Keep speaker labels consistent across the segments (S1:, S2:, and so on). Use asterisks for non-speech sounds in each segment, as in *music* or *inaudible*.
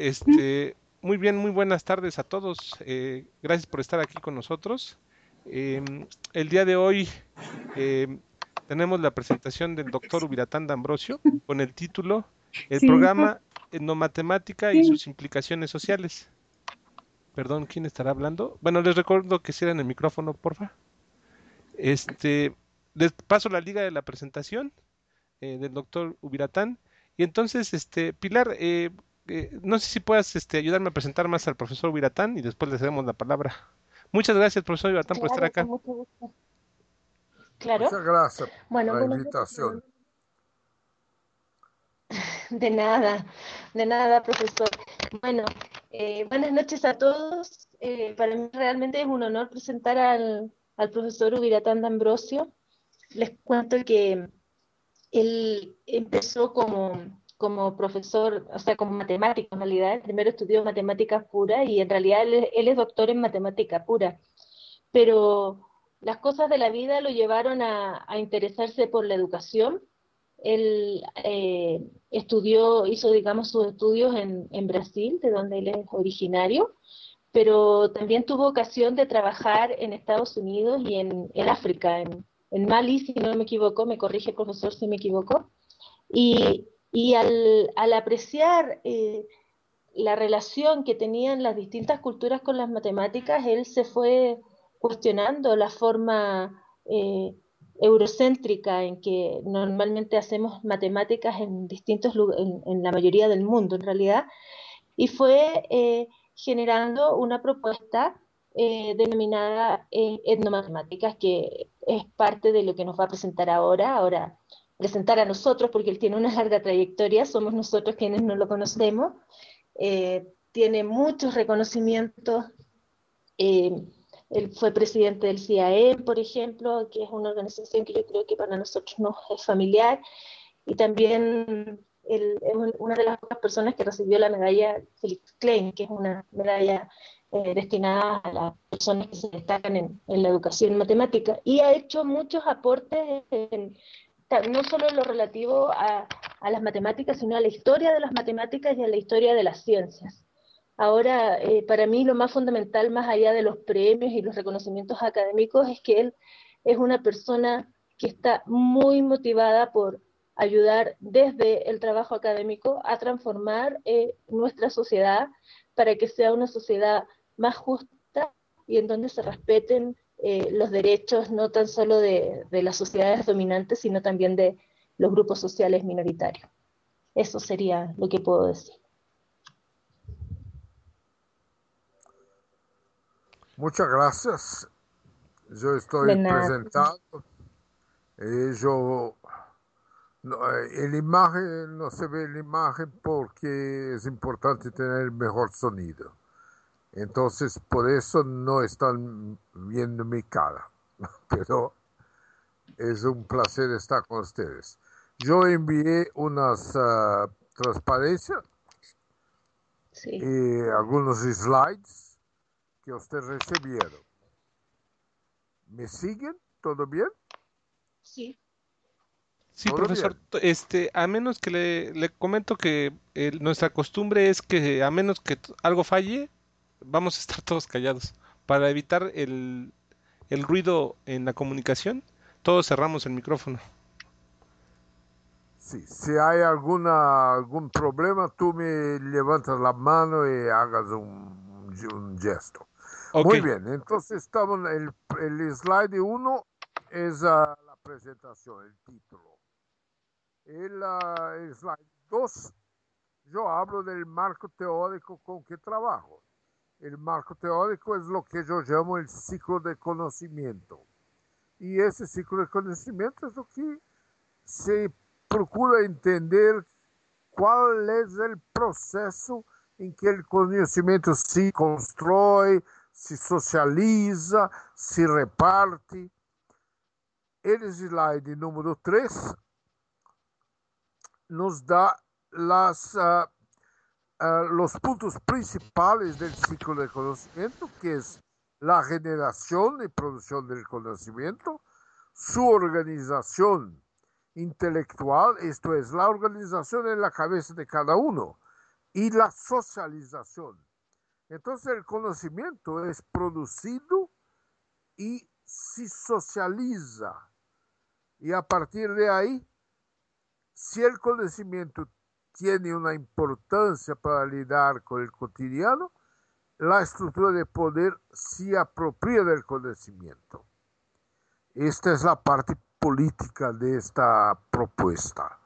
S1: Este, muy bien, muy buenas tardes a todos. Eh, gracias por estar aquí con nosotros. Em, el día de hoy em, tenemos la presentación del doctor Ubiratán de Ambrosio con el título El programa Etnomatemática y sus implicaciones sociales. Perdón, ¿quién estará hablando? Bueno, les recuerdo que cierren el micrófono, porfa. Este, les paso la liga de la presentación eh, del doctor Ubiratán. Y entonces, este, Pilar, eh, eh, no sé si puedas este, ayudarme a presentar más al profesor Ubiratán y después le damos la palabra. Muchas gracias, profesor Ubiratán, por estar acá.
S2: Claro.
S3: Muchas gracias por la invitación. *laughs*
S2: De nada, de nada, profesor. Bueno, eh, buenas noches a todos. Eh, para mí realmente es un honor presentar al, al profesor Ubiratán de Ambrosio. Les cuento que él empezó como, como profesor, o sea, como matemático en realidad. Primero estudió matemáticas puras y en realidad él, es doctor en matemática pura. Pero las cosas de la vida lo llevaron a, a interesarse por la educación. Él eh, estudió, hizo, digamos, sus estudios en, en Brasil, de donde él es originario, pero también tuvo ocasión de trabajar en Estados Unidos y en, en África, en, en Mali, si no me equivoco, me corrige profesor si me equivoco, y, y al, apreciar eh, la relación que tenían las distintas culturas con las matemáticas, él se fue cuestionando la forma eh, eurocéntrica en que normalmente hacemos matemáticas en distintos en, en, la mayoría del mundo en realidad, y fue eh, generando una propuesta denominada etnomatemáticas, que es parte de lo que nos va a presentar. Ahora, presentar a nosotros, porque él tiene una larga trayectoria, somos nosotros quienes no lo conocemos. Eh, tiene muchos reconocimientos. Eh, él fue presidente del CIAE, por ejemplo, que es una organización que yo creo que para nosotros no es familiar. Y también él es una de las pocas personas que recibió la medalla Felix Klein, que es una medalla eh, destinadas a las personas que se destacan en, en, la educación matemática y ha hecho muchos aportes en, no solo en lo relativo a, las matemáticas, sino a la historia de las matemáticas y a la historia de las ciencias. Ahora, eh, para mí lo más fundamental, más allá de los premios y los reconocimientos académicos, es que él es una persona que está muy motivada por ayudar desde el trabajo académico a transformar eh, nuestra sociedad para que sea una sociedad más justa y en donde se respeten eh, los derechos no tan solo de, de, las sociedades dominantes, sino también de los grupos sociales minoritarios. Eso sería lo que puedo decir.
S3: Muchas gracias. Yo estoy presentando. Eh, yo, no, la imagen no se ve la imagen porque es importante tener el mejor sonido. Entonces, por eso no están viendo mi cara. *laughs* Pero es un placer estar con ustedes. Yo envié unas uh, transparencias
S2: sí.
S3: y algunos slides que ustedes recibieron. ¿Me siguen? ¿Todo bien?
S2: Sí.
S1: Sí, profesor, bien? este, a menos que le, le comento que eh, nuestra costumbre es que a menos que algo falle, vamos a estar todos callados. Para evitar el, el ruido en la comunicación, todos cerramos el micrófono.
S3: Sí, si hay alguna, algún problema, tú me levantas la mano y hagas un, un gesto. Okay. Muy bien, entonces estamos, el, el slide 1 es uh, la presentación, el título. El, uh, el slide 2, yo hablo del marco teórico con que trabajo. El marco teórico es lo que yo llamo el ciclo de conocimiento. Y ese ciclo de conocimiento es lo que se procura entender cuál es el proceso en que el conocimiento se construye, se socializa, se reparte. El slide número 3 nos da las uh, los puntos principales del ciclo de conocimiento, que es la generación y producción del conocimiento, su organización intelectual, esto es, la organización en la cabeza de cada uno, y la socialización. Entonces el conocimiento es producido y se socializa. Y a partir de ahí, si el conocimiento tiene una importancia para lidiar con el cotidiano, la estructura de poder se apropia del conocimiento. Esta es la parte política de esta propuesta.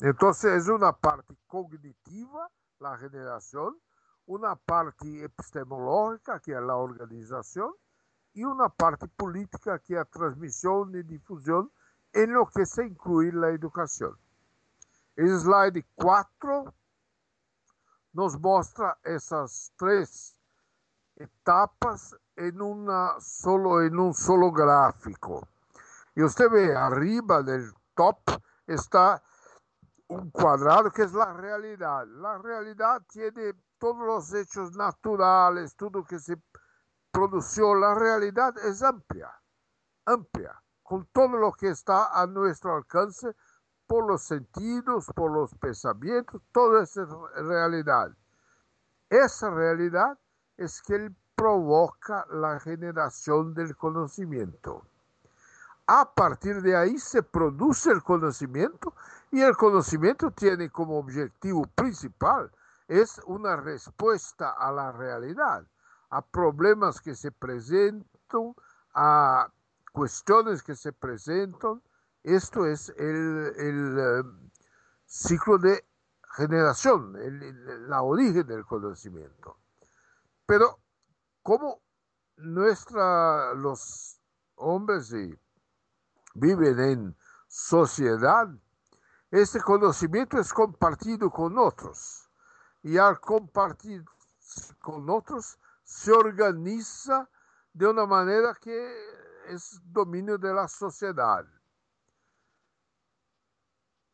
S3: Entonces es una parte cognitiva, la generación, una parte epistemológica, que es la organización, y una parte política, que es la transmisión y difusión, en lo que se incluye la educación. El slide 4 nos muestra esas tres etapas en, una solo, en un solo gráfico. Y usted ve arriba del top está un cuadrado que es la realidad. La realidad tiene todos los hechos naturales, todo que se produjo. La realidad es amplia, amplia, con todo lo que está a nuestro alcance por los sentidos, por los pensamientos, toda esa realidad. Esa realidad es que provoca la generación del conocimiento. A partir de ahí se produce el conocimiento y el conocimiento tiene como objetivo principal es una respuesta a la realidad, a problemas que se presentan, a cuestiones que se presentan. Esto es el, eh, ciclo de generación, la origen del conocimiento. Pero como nuestra, los hombres viven en sociedad, este conocimiento es compartido con otros y al compartir con otros se organiza de una manera que es dominio de la sociedad.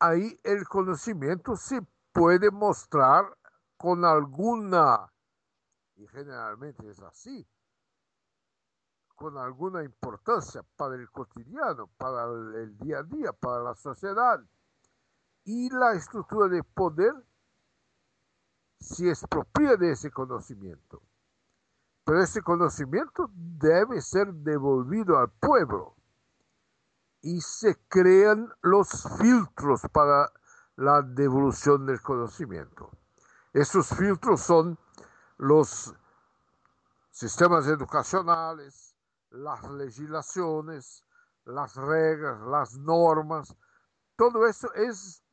S3: Ahí el conocimiento se puede mostrar con alguna, y generalmente es así, con alguna importancia para el cotidiano, para el día a día, para la sociedad y la estructura de poder se expropia de ese conocimiento. Pero ese conocimiento debe ser devolvido al pueblo y se crean los filtros para la devolución del conocimiento. Esos filtros son los sistemas educacionales, las legislaciones, las reglas, las normas. Todo eso es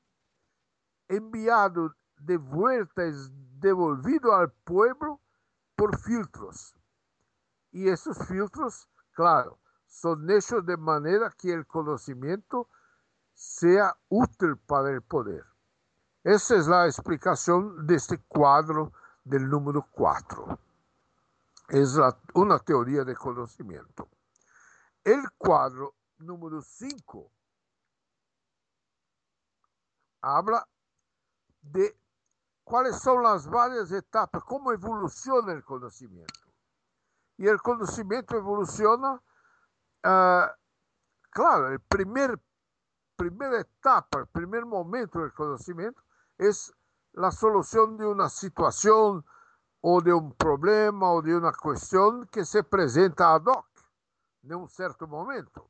S3: enviado de vuelta, es devolvido al pueblo por filtros. Y esos filtros, claro, son hechos de manera que el conocimiento sea útil para el poder. Esa es la explicación de este cuadro del número 4. Es una teoría de conocimiento. El cuadro número 5 habla de cuáles son las varias etapas, cómo evoluciona el conocimiento. Y el conocimiento evoluciona, ah, claro, el primer, primera etapa, el primer momento del conocimiento es la solución de una situación o de un problema o de una cuestión que se presenta ad hoc en un cierto momento.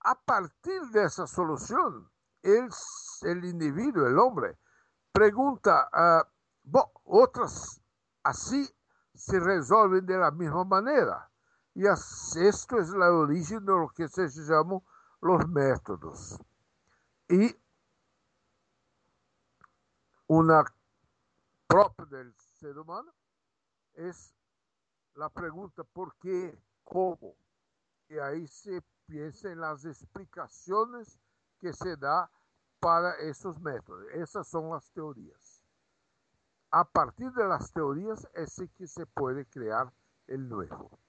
S3: A partir de esa solución, el, individuo, el hombre, pregunta, uh, otras así se resuelven de la misma manera. Y esto es la origen de lo que se llama los métodos. Y una propia del ser humano es la pregunta por qué, cómo. Y ahí se piensa en las explicaciones que se da para esos métodos. Esas son las teorías. A partir de las teorías es que se puede crear el nuevo.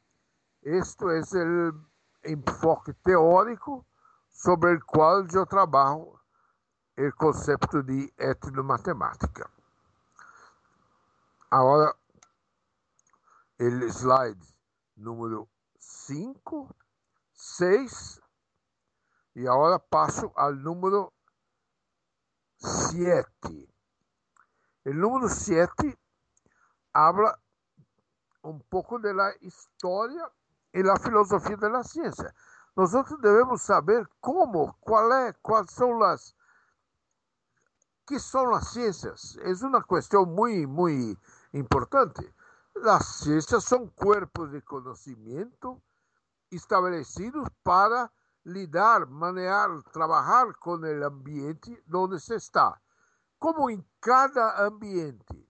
S3: Esto es el enfoque teórico sobre el cual yo trabajo el concepto de etnomatemática. Ahora, el slide número 5, 6 y ahora paso al número 7. El número 7 habla un poco de la historia y la filosofía de la ciencia. Nosotros debemos saber cómo, cuál es, cuáles son las, qué son las ciencias. Es una cuestión muy, muy importante. Las ciencias son cuerpos de conocimiento establecidos para lidar, manejar, trabajar con el ambiente donde se está. Como en cada ambiente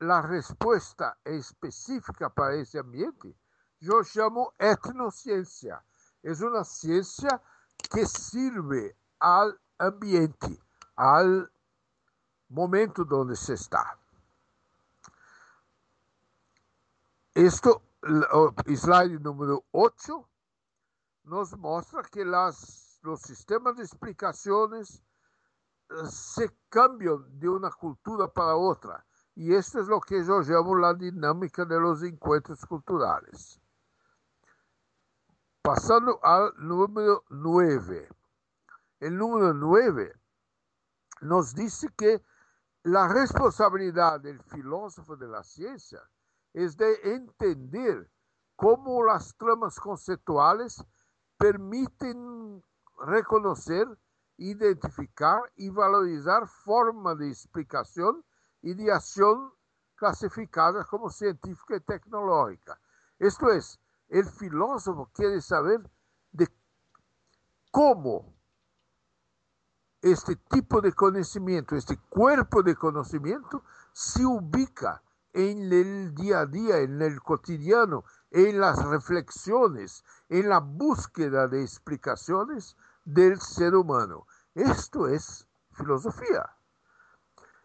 S3: la respuesta es específica para ese ambiente, yo llamo etnociencia. Es una ciencia que sirve al ambiente, al momento donde se está. Esto, slide número 8, nos muestra que las, los sistemas de explicaciones eh, se cambian de una cultura para otra. Y esto es lo que yo llamo la dinámica de los encuentros culturales. Pasando al número 9. El número 9 nos dice que la responsabilidad del filósofo de la ciencia es de entender cómo las tramas conceptuales permiten reconocer, identificar y valorizar formas de explicación y de acción clasificadas como científica y tecnológica. Esto es, el filósofo quiere saber de cómo este tipo de conocimiento, este cuerpo de conocimiento, se ubica en el día a día, en el cotidiano, en las reflexiones, en la búsqueda de explicaciones del ser humano. Esto es filosofía.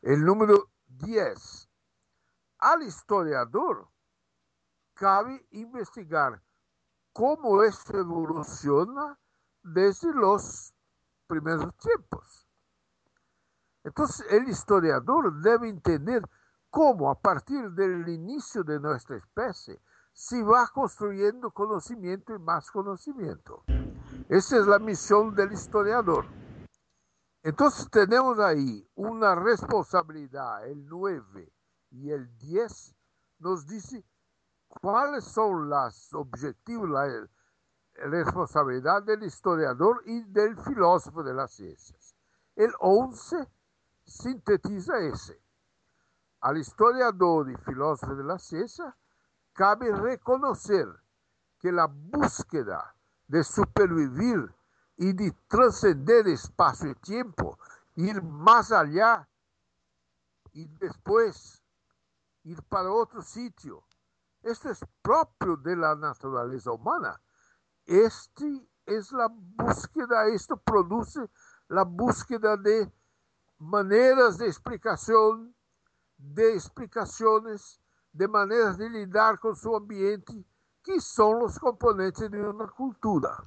S3: El número 10. Al historiador cabe investigar cómo esto evoluciona desde los primeros tiempos. Entonces, el historiador debe entender cómo a partir del inicio de nuestra especie se va construyendo conocimiento y más conocimiento. Esa es la misión del historiador. Entonces tenemos ahí una responsabilidad, el 9 y el 10 nos dice cuáles son los objetivos, la responsabilidad del historiador y del filósofo de las ciencias. El 11 sintetiza ese. Al historiador y filósofo de la ciencia cabe reconocer que la búsqueda de supervivir y de trascender espacio y tiempo, ir más allá y después ir para otro sitio. Esto es propio de la naturaleza humana. Este es la búsqueda, esto produce la búsqueda de maneras de explicación de explicaciones de maneras de lidar con su ambiente, que son los componentes de una cultura.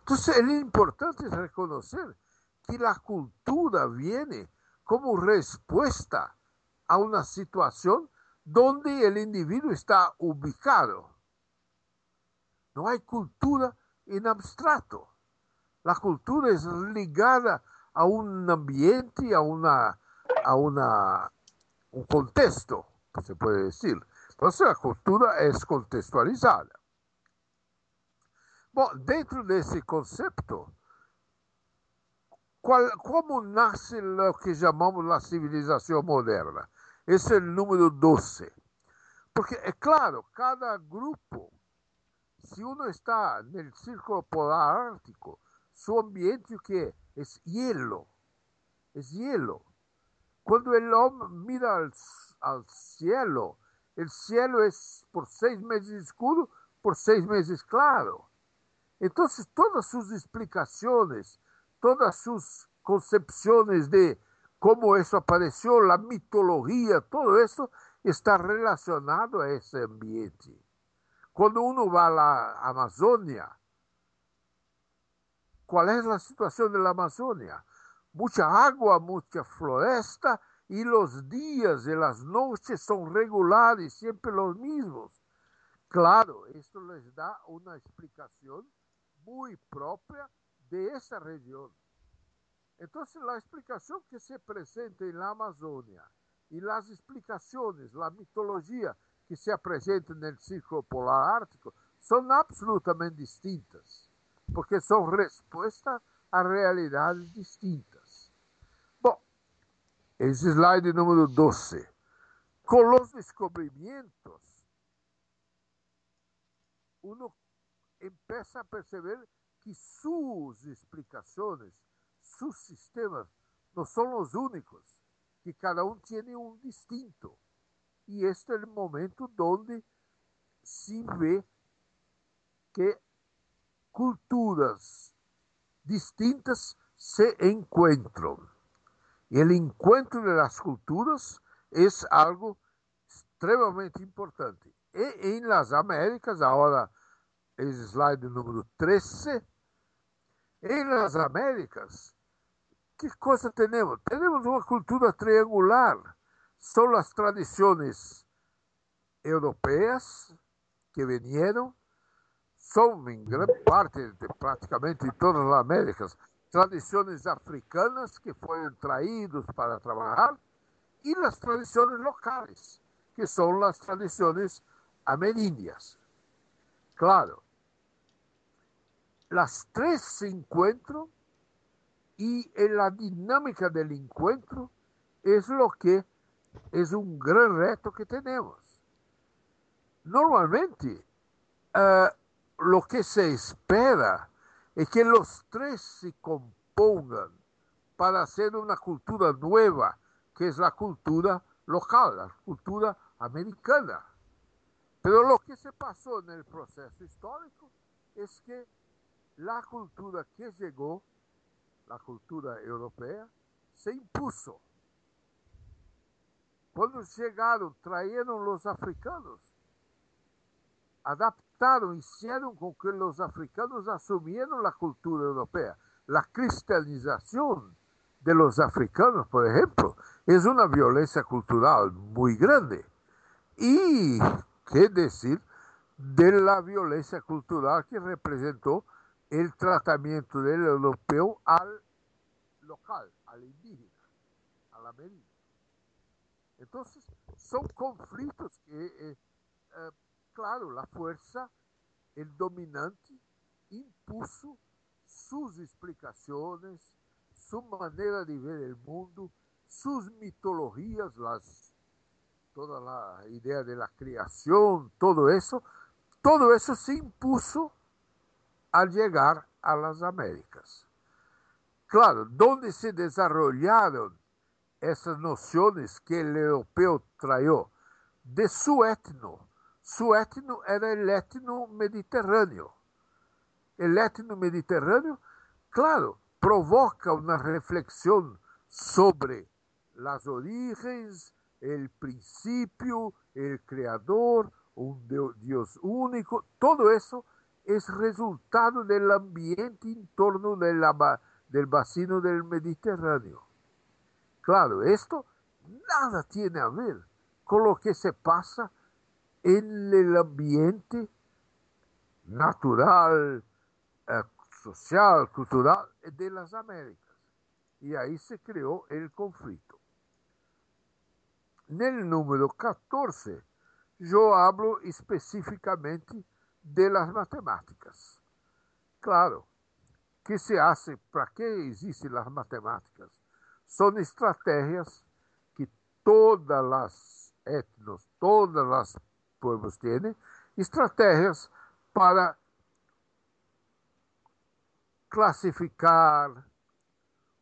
S3: Entonces, es importante reconocer que la cultura viene como respuesta a una situación donde el individuo está ubicado. No hay cultura en abstracto. La cultura es ligada a un ambiente, a una, a una un contexto, se puede decir. Entonces la cultura es contextualizada. Bueno, dentro de ese concepto, ¿cómo nace lo que llamamos la civilización moderna? Es el número 12. Porque es claro, cada grupo, si uno está en el círculo polar ártico, su ambiente que es hielo, es hielo. Cuando el hombre mira al, cielo, el cielo es por seis meses oscuro, por seis meses claro. Entonces todas sus explicaciones, todas sus concepciones de cómo eso apareció, la mitología, todo eso está relacionado a ese ambiente. Cuando uno va a la Amazonia, ¿cuál es la situación de mucha agua, mucha floresta y los días y las noches son regulares, siempre los mismos. Claro, esto les da una explicación muy propia de esa región. Entonces, la explicación que se presenta en la Amazonia y las explicaciones, la mitología que se presenta en el círculo polar ártico son absolutamente distintas, porque son respuestas a realidades distintas. Bueno, ese slide número 12. Con los descubrimientos, uno empieza a perceber que sus explicaciones, sus sistemas, no son los únicos, que cada uno tiene un distinto. Y este es el momento donde se ve que culturas distintas se encuentran. Y el encuentro de las culturas es algo extremadamente importante. Y en las Américas, ahora es slide número 13, en las Américas, ¿qué cosa tenemos? Tenemos una cultura triangular. Son las tradiciones europeas que vinieron, son en gran parte, de prácticamente en todas las Américas, tradiciones africanas que fueron traídos para trabajar y las tradiciones locales, que son las tradiciones amerindias. Claro, las tres se encuentran y en la dinámica del encuentro es lo que es un gran reto que tenemos. Normalmente, uh, lo que se espera es que los tres se compongan para hacer una cultura nueva, que es la cultura local, la cultura americana. Pero lo que se pasó en el proceso histórico es que la cultura que llegó, la cultura europea, se impuso. Cuando llegaron, trajeron los africanos, adaptaron, hicieron con que los africanos asumieran la cultura europea. La cristianización de los africanos, por ejemplo, es una violencia cultural muy grande. Y, qué decir, de la violencia cultural que representó el tratamiento del europeo al local, al indígena, a la medida. Entonces, son conflictos que, eh, eh, claro, la fuerza, el dominante, impuso sus explicaciones, su manera de ver el mundo, sus mitologías, las, toda la idea de la creación, todo eso, todo eso se impuso al llegar a las Américas. Claro, donde se desarrollaron esas nociones que el europeo trajo de su etno. Su etno era el etno mediterráneo. El etno mediterráneo, claro, provoca una reflexión sobre las orígenes, el principio, el creador, un Dios único, todo eso es resultado del ambiente en torno de la, del vacino del Mediterráneo. Claro, esto nada tiene a ver con lo que se pasa en el ambiente natural, eh, social, cultural de las Américas. Y ahí se creó el conflicto. En el número 14, yo hablo específicamente de las matemáticas. Claro, ¿qué se hace? ¿Para qué existen las matemáticas? Son estrategias que todas las etnos, todas las pueblos tienen, estrategias para clasificar,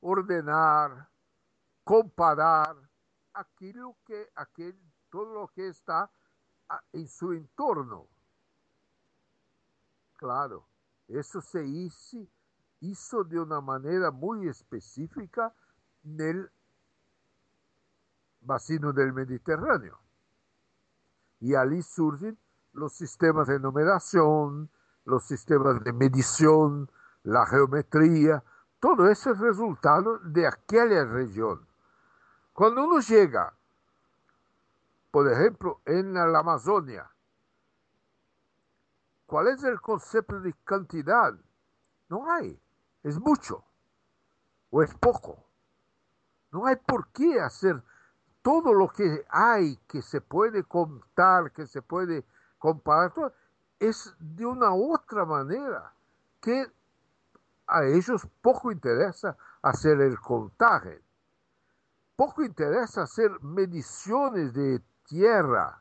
S3: ordenar, comparar aquello que, aquel, todo lo que está en su entorno. Claro, eso se hizo, de una manera muy específica en el vacino del Mediterráneo. Y allí surgen los sistemas de numeración, los sistemas de medición, la geometría, todo eso es resultado de aquella región. Cuando uno llega, por ejemplo, en la Amazonia, ¿Cuál es el concepto de cantidad? No hay. Es mucho o es poco. No hay por qué hacer todo lo que hay que se puede contar, que se puede comparar, es de una otra manera que a ellos poco interesa hacer el contaje, poco interesa hacer mediciones de tierra,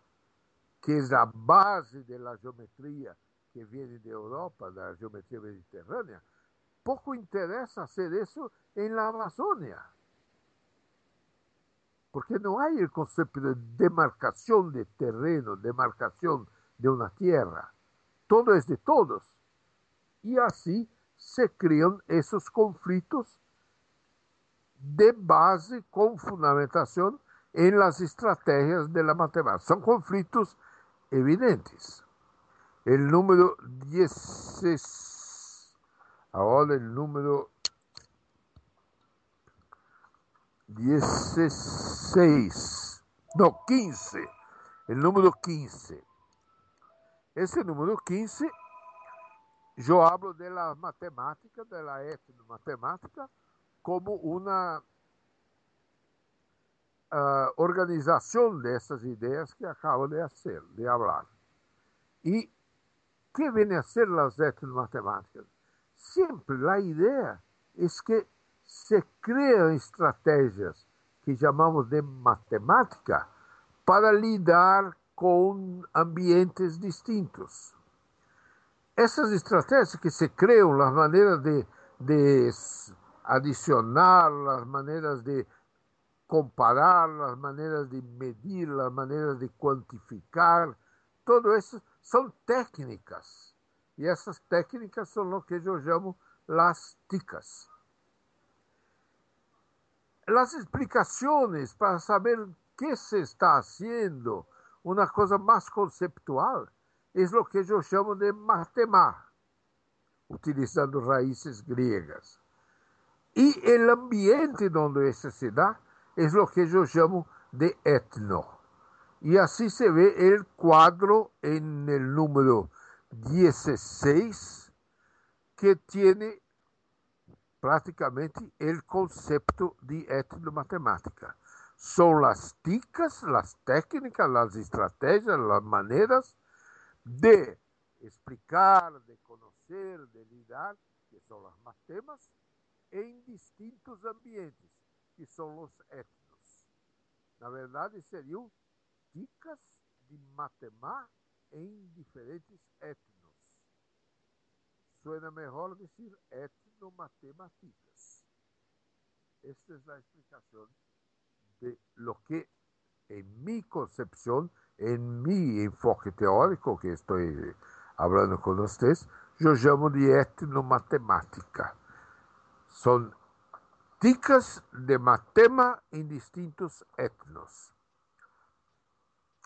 S3: que es la base de la geometría que viene de Europa, de la geometría mediterránea. Poco interesa hacer eso en la Amazonia porque no hay el concepto de demarcación de terreno, demarcación de una tierra. Todo es de todos. Y así se crean esos conflictos de base con fundamentación en las estrategias de la matemática. Son conflictos evidentes. El número 10, ahora el número 16, no, 15, el número 15. Ese número 15, yo hablo de la matemática, de la etnomatemática, como una uh, organización de estas ideas que acabo de hacer, de hablar. ¿Y qué viene a ser las etnomatemáticas? Siempre la idea es que se crean estratégias que chamamos de matemática para lidar com ambientes distintos. Essas estratégias que se criam, as maneiras de, de adicionar, as maneiras de comparar, as maneiras de medir, as maneiras de quantificar, tudo isso são técnicas. E essas técnicas são o que eu chamo las ticas. las explicaciones para saber qué se está haciendo, una cosa más conceptual, es lo que yo llamo de matemá, utilizando raíces griegas. Y el ambiente donde eso se da es lo que yo llamo de etno. Y así se ve el cuadro en el número 16 que tiene praticamente o conceito de etnomatemática. São as ticas, as técnicas, as estratégias, as maneiras de explicar, de conhecer, de lidar, que são os matemas, em distintos ambientes, que são os etnos. Na verdade, seriam ticas de matemática em diferentes etnos. Suena melhor dizer etnos matemáticas. Esta es la explicación de lo que en mi concepción, en mi enfoque teórico que estoy hablando con ustedes, yo llamo de etnomatemática. Son ticas de matema en distintos etnos.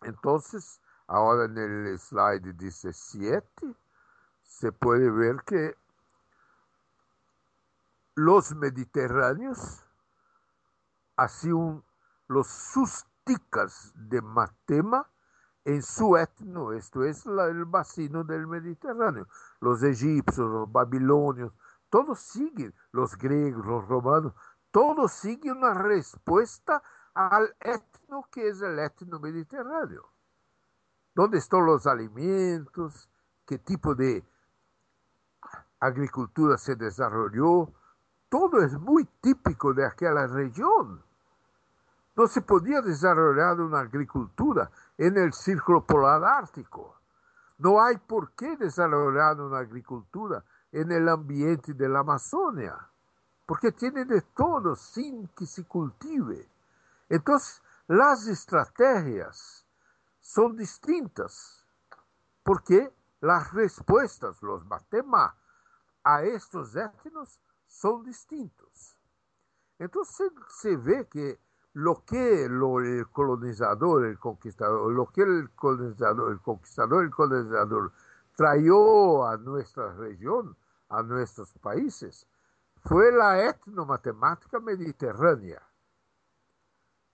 S3: Entonces, ahora en el slide 17, se puede ver que los mediterráneos, así los susticas de Matema en su etno, esto es el vacino del Mediterráneo. Los egipcios, los babilonios, todos siguen, los griegos, los romanos, todos siguen una respuesta al etno que es el etno mediterráneo. ¿Dónde están los alimentos? ¿Qué tipo de agricultura se desarrolló? todo es muy típico de aquella región. No se podía desarrollar una agricultura en el círculo polar ártico. No hay por qué desarrollar una agricultura en el ambiente de la Amazonia, porque tiene de todo sin que se cultive. Entonces, las estrategias son distintas, porque las respuestas, los matemas a estos etnos son distintos. Entonces se ve que lo que el colonizador, el conquistador, lo que el colonizador, el conquistador, el colonizador trajo a nuestra región, a nuestros países, fue la etnomatemática mediterránea.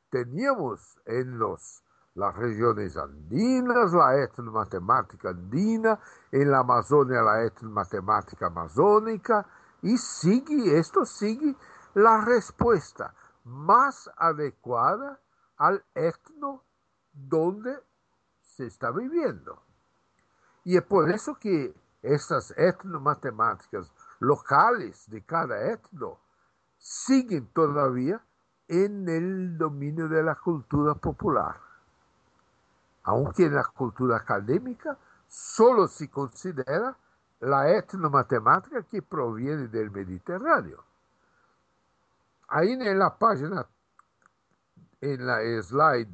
S3: Teníamos en los, las regiones andinas la etnomatemática andina, en la Amazonia la etnomatemática amazónica, y sigue, esto sigue la respuesta más adecuada al etno donde se está viviendo. Y es por eso que estas etnomatemáticas locales de cada etno siguen todavía en el dominio de la cultura popular. Aunque en la cultura académica solo se considera la etnomatemática que proviene del Mediterráneo. Ahí en la página, en la slide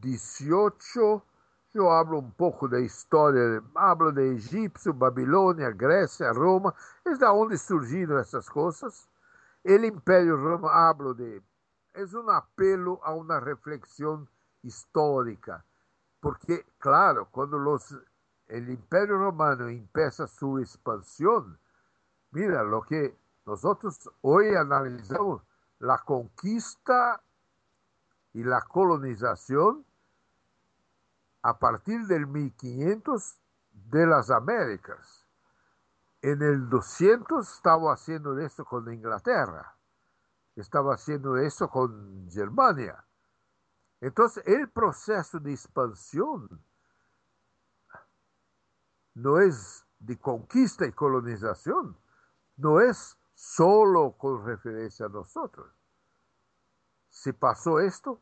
S3: 18, yo hablo un poco de historia, hablo de Egipto, Babilonia, Grecia, Roma, es de donde surgieron esas cosas. El Imperio Romano, hablo de, es un apelo a una reflexión histórica, porque claro, cuando los, el Imperio Romano empieza su expansión, mira lo que nosotros hoy analizamos, la conquista y la colonización a partir del 1500 de las Américas. En el 200 estaba haciendo esto con Inglaterra, estaba haciendo eso con Germania. Entonces, el proceso de expansión no es de conquista y colonización, no es solo con referencia a nosotros. Se pasó esto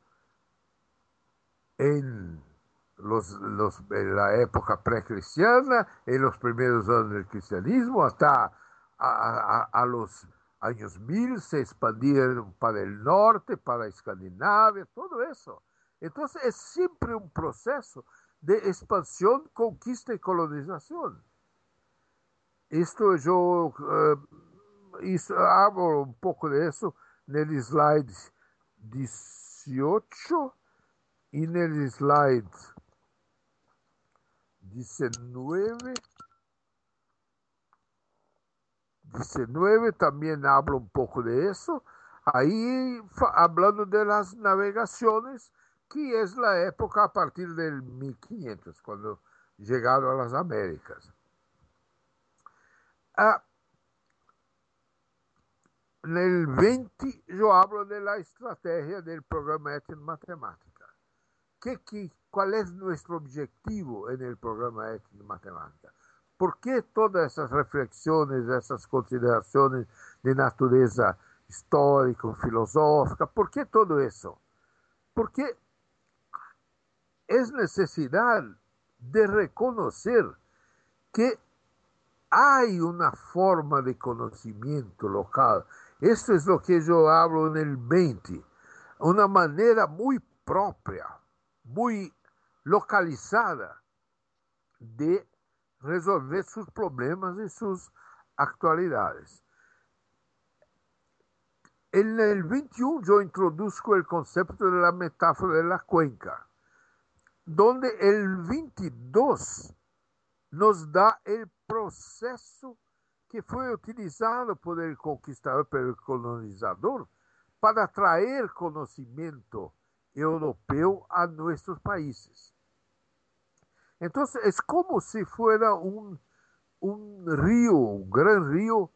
S3: en los, en la época precristiana, en los primeros años del cristianismo, hasta a, los años mil se expandieron para el norte, para Escandinavia, todo eso. Entonces es siempre un proceso de expansión, conquista y colonización. Esto yo eh, hablo un poco de eso en el slide 18 y en el slide 19. 19 también habla un poco de eso. Ahí hablando de las navegaciones, que es la época a partir del 1500, cuando llegaron a las Américas. Ah, en el 20 yo hablo de la estrategia del programa en matemática. ¿Qué, qué, cuál es nuestro objetivo en programa de matemática. ¿Por qué todas esas reflexiones, esas consideraciones de naturaleza histórica, filosófica? ¿Por qué todo eso? Porque es necesidad de reconocer que hay una forma de conocimiento local. Esto es lo que yo hablo en el 20, una manera muy propia, muy localizada de resolver sus problemas y sus actualidades. En el 21 yo introduzco el concepto de la metáfora de la cuenca, donde el 22 nos da el proceso que fue utilizado por el conquistador, por el colonizador, para traer conocimiento europeo a nuestros países. Entonces es como si fuera un, río, un gran río,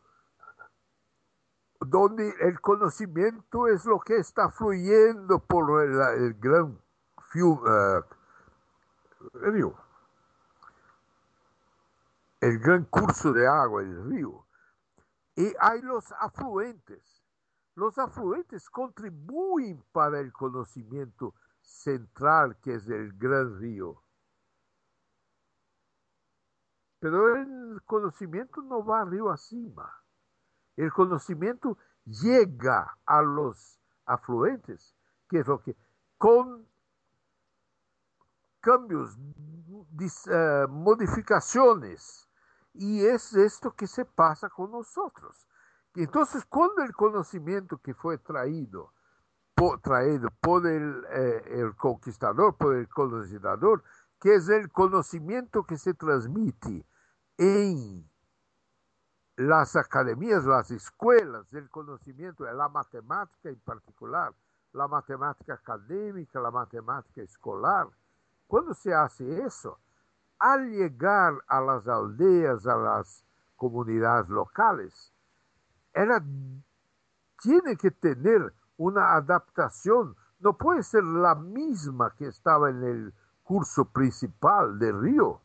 S3: donde el conocimiento es lo que está fluyendo por el, gran eh, río, el gran curso de agua del río. Y hay los afluentes. Los afluentes contribuyen para el conocimiento central que es el gran río. Pero el conocimiento no va río acima. El conocimiento llega a los afluentes, que es lo que con cambios, eh, modificaciones, y es esto que se pasa con nosotros. Entonces, cuando el conocimiento que fue traído, por, traído por el, eh, el conquistador, por el colonizador, que es el conocimiento que se transmite en las academias, las escuelas del conocimiento, de la matemática en particular, la matemática académica, la matemática escolar. Cuando se hace eso, al llegar a las aldeas, a las comunidades locales, era, tiene que tener una adaptación no puede ser la misma que estaba en el curso principal de Río.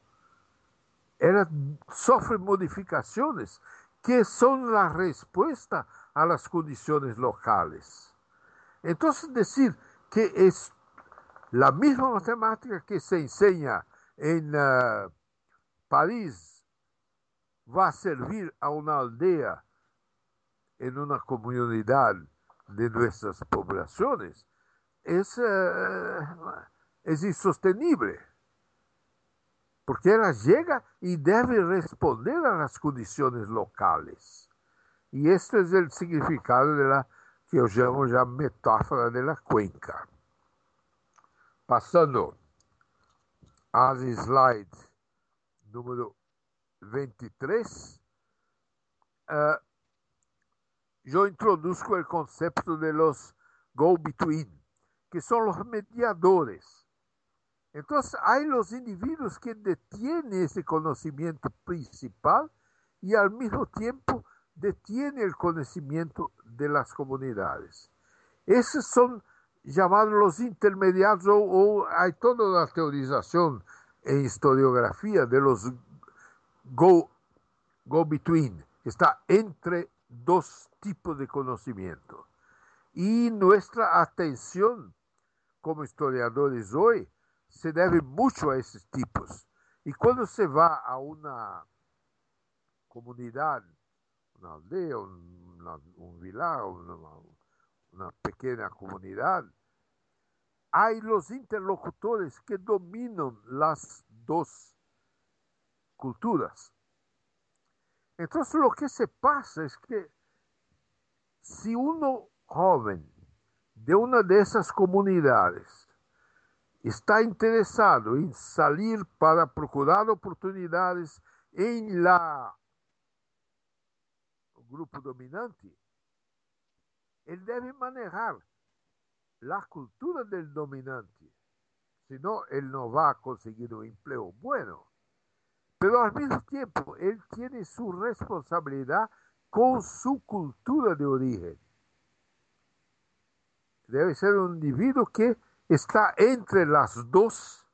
S3: Era, sufre modificaciones que son la respuesta a las condiciones locales. Entonces decir que es la misma matemática que se enseña en uh, París va a servir a una aldea en una comunidad de nuestras poblaciones es, uh, es insostenible. Porque ela llega y debe responder a las condiciones locales. Y este es el significado de la que eu llamo já metáfora de la cuenca. Passando às slides número 23, uh, eu introduzo o conceito de los go-between, que são os mediadores Entonces hay los individuos que detienen ese conocimiento principal y al mismo tiempo detienen el conocimiento de las comunidades. Esos son llamados los intermediarios o, hay toda la teorización en historiografía de los go, go between, está entre dos tipos de conocimiento. Y nuestra atención como historiadores hoy se deve muito a esses tipos. E quando você vai a uma comunidade, uma aldeia, um, um vilar, uma, uma pequena comunidade, há os interlocutores que dominam as duas culturas. Então, o que se passa é que se um jovem de uma dessas comunidades está interessado em sair para procurar oportunidades lá o grupo dominante, ele deve manejar a cultura do dominante, senão ele não vai conseguir um emprego bueno. Pero ao mesmo tempo, ele tem sua responsabilidade com sua cultura de origem. Deve ser um indivíduo que está entre las dos,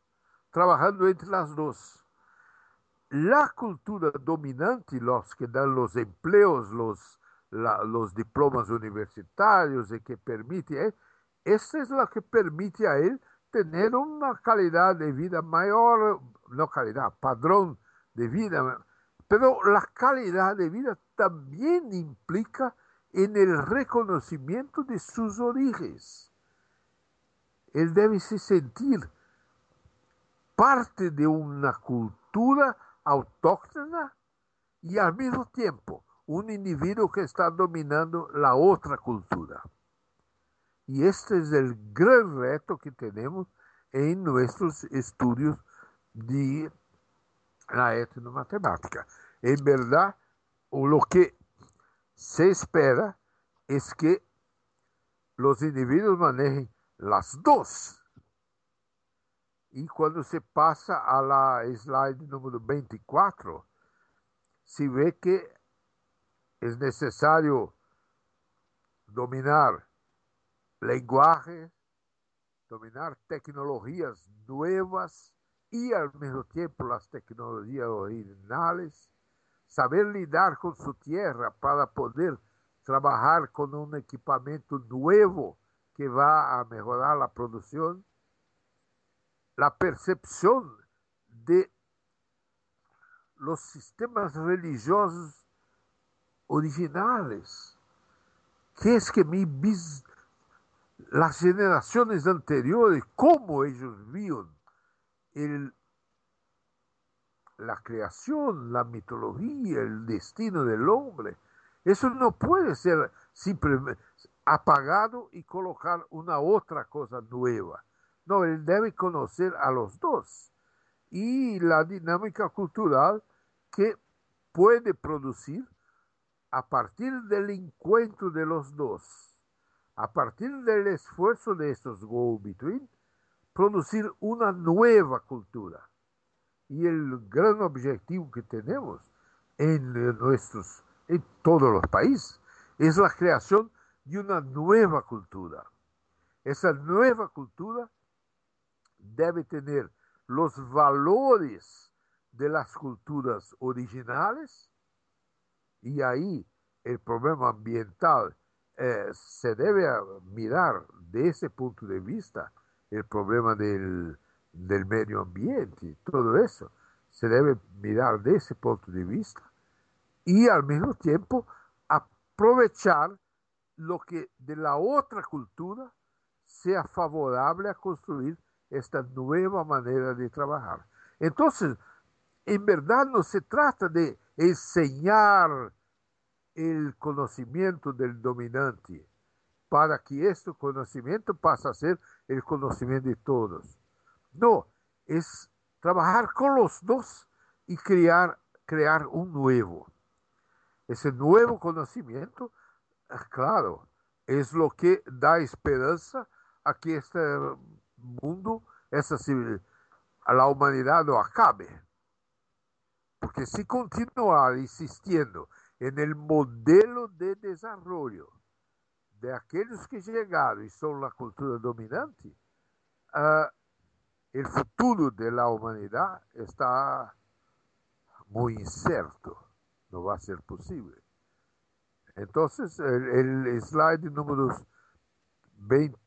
S3: trabajando entre las dos. La cultura dominante, los que dan los empleos, los, los diplomas universitarios y que permite, eh, es la que permite a él tener una calidad de vida mayor, no calidad, padrón de vida, pero la calidad de vida también implica en el reconocimiento de sus orígenes él debe se sentir parte de una cultura autóctona y al mismo tiempo un individuo que está dominando la otra cultura. Y este es el gran reto que tenemos en nuestros estudios de la etnomatemática. En verdad, lo que se espera es que los individuos manejen las dos. Y cuando se pasa a la slide número 24, se ve que es necesario dominar lenguaje, dominar tecnologías nuevas y al mismo tiempo las tecnologías originales, saber lidar con su tierra para poder trabajar con un equipamiento nuevo que va a mejorar la producción, la percepción de los sistemas religiosos originales, que es que mi las generaciones anteriores, cómo ellos vieron el, la creación, la mitología, el destino del hombre. Eso no puede ser simplemente, apagado y colocar una otra cosa nueva. No, él debe conocer a los dos y la dinámica cultural que puede producir a partir del encuentro de los dos, a partir del esfuerzo de estos go-between, producir una nueva cultura. Y el gran objetivo que tenemos en nuestros, en todos los países, es la creación de una nueva cultura. esa nueva cultura debe tener los valores de las culturas originales y ahí el problema ambiental eh, se debe mirar de ese punto de vista, el problema del, del medio ambiente, todo eso se debe mirar de ese punto de vista y al mismo tiempo aprovechar lo que de la otra cultura sea favorable a construir esta nueva manera de trabajar. Entonces, en verdad no se trata de enseñar el conocimiento del dominante para que este conocimiento pase a ser el conocimiento de todos. No, es trabajar con los dos y crear, crear un nuevo. Ese nuevo conocimiento, ah, claro, es lo que da esperanza a que este mundo, esa a la humanidad no acabe. Porque si continuar insistiendo en el modelo de desarrollo de aquellos que llegaron y son la cultura dominante, uh, el futuro de la humanidad está muy incierto, no va a ser posible. Entonces, el, el slide número 20,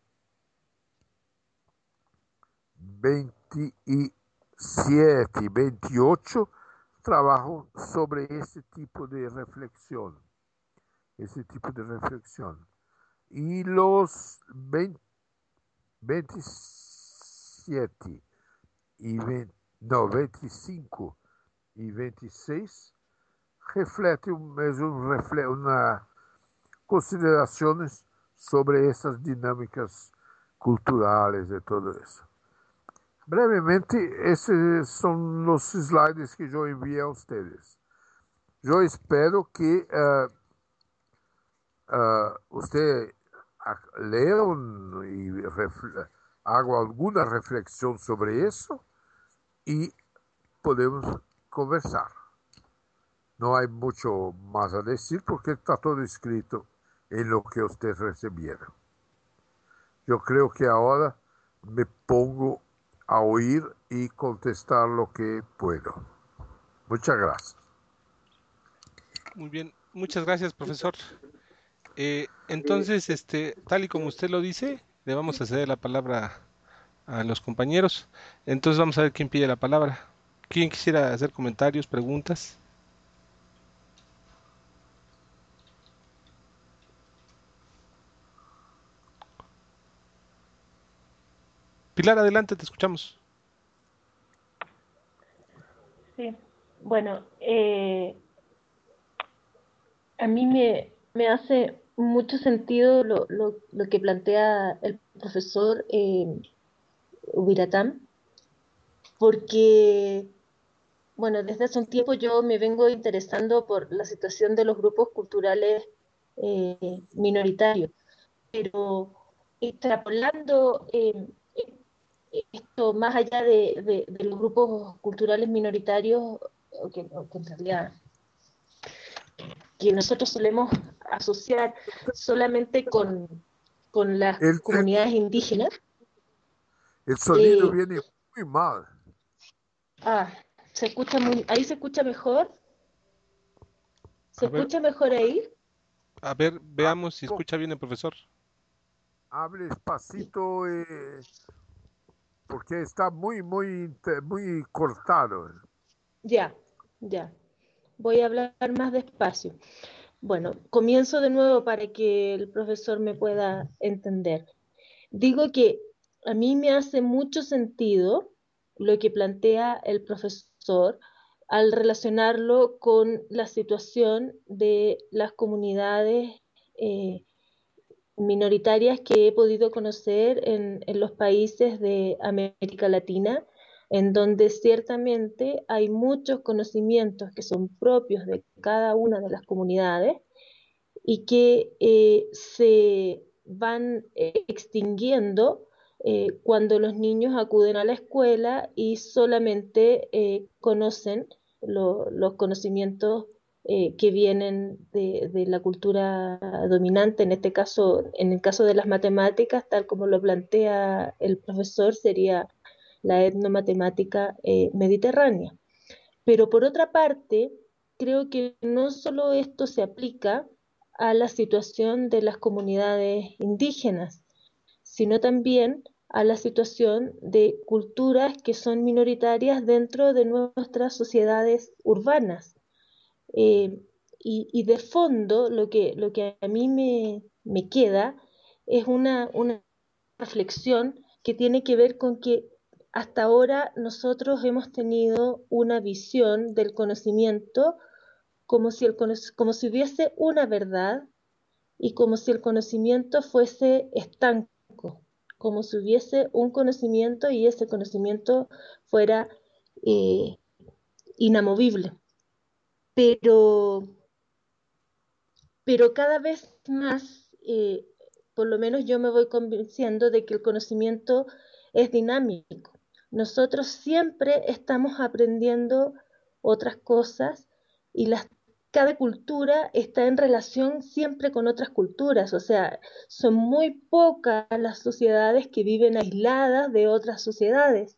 S3: 27 y 28 trabajo sobre ese tipo de reflexión, ese tipo de reflexión. Y los 20, 27 y no, 25 y 26 refletem es un, refle, una consideraciones sobre esas dinámicas culturales de todo eso. Brevemente, esses são os slides que eu enviei a vocês. Eu espero que uh, uh, você leiam e hagam alguma reflexão sobre isso e podemos conversar. Não há muito mais a dizer porque está todo escrito em lo que vocês receberam. Eu creio que agora me pongo a oír y contestar lo que puedo. Muchas gracias.
S1: Muy bien, muchas gracias, profesor. Eh, entonces, este, tal y como usted lo dice, le vamos a ceder la palabra a los compañeros. Entonces vamos a ver quién pide la palabra. ¿Quién quisiera hacer comentarios, preguntas? Pilar, adelante, te escuchamos.
S2: Sí, bueno, eh, a mí me, me, hace mucho sentido lo, lo, lo, que plantea el profesor eh, porque, bueno, desde hace un tiempo yo me vengo interesando por la situación de los grupos culturales eh, minoritarios, pero extrapolando eh, esto más allá de, los grupos culturales minoritarios, que, en realidad que nosotros solemos asociar solamente con, las comunidades indígenas.
S3: El sonido eh, viene muy mal.
S2: Ah, se escucha muy, ahí se escucha mejor. ¿Se escucha mejor ahí?
S1: A ver, veamos si escucha bien el profesor.
S3: Hable despacito, eh, porque está muy, muy, muy cortado.
S2: Ya, ya. Voy a hablar más despacio. Bueno, comienzo de nuevo para que el profesor me pueda entender. Digo que a mí me hace mucho sentido lo que plantea el profesor al relacionarlo con la situación de las comunidades eh, minoritarias que he podido conocer en, los países de América Latina, en donde ciertamente hay muchos conocimientos que son propios de cada una de las comunidades y que eh, se van eh, extinguiendo eh, cuando los niños acuden a la escuela y solamente conocen los conocimientos que vienen de, la cultura dominante, en este caso, en el caso de las matemáticas, tal como lo plantea el profesor, sería la etnomatemática eh, mediterránea. Pero por otra parte, creo que no solo esto se aplica a la situación de las comunidades indígenas, sino también a la situación de culturas que son minoritarias dentro de nuestras sociedades urbanas. Eh, y, de fondo, lo que, lo que a mí me, queda es una, una, reflexión que tiene que ver con que hasta ahora nosotros hemos tenido una visión del conocimiento como si, como si hubiese una verdad y como si el conocimiento fuese estanco, como si hubiese un conocimiento y ese conocimiento fuera eh, inamovible pero, pero cada vez más, eh, por lo menos yo me voy convenciendo de que el conocimiento es dinámico. Nosotros siempre estamos aprendiendo otras cosas y las, cada cultura está en relación siempre con otras culturas, o sea, son muy pocas las sociedades que viven aisladas de otras sociedades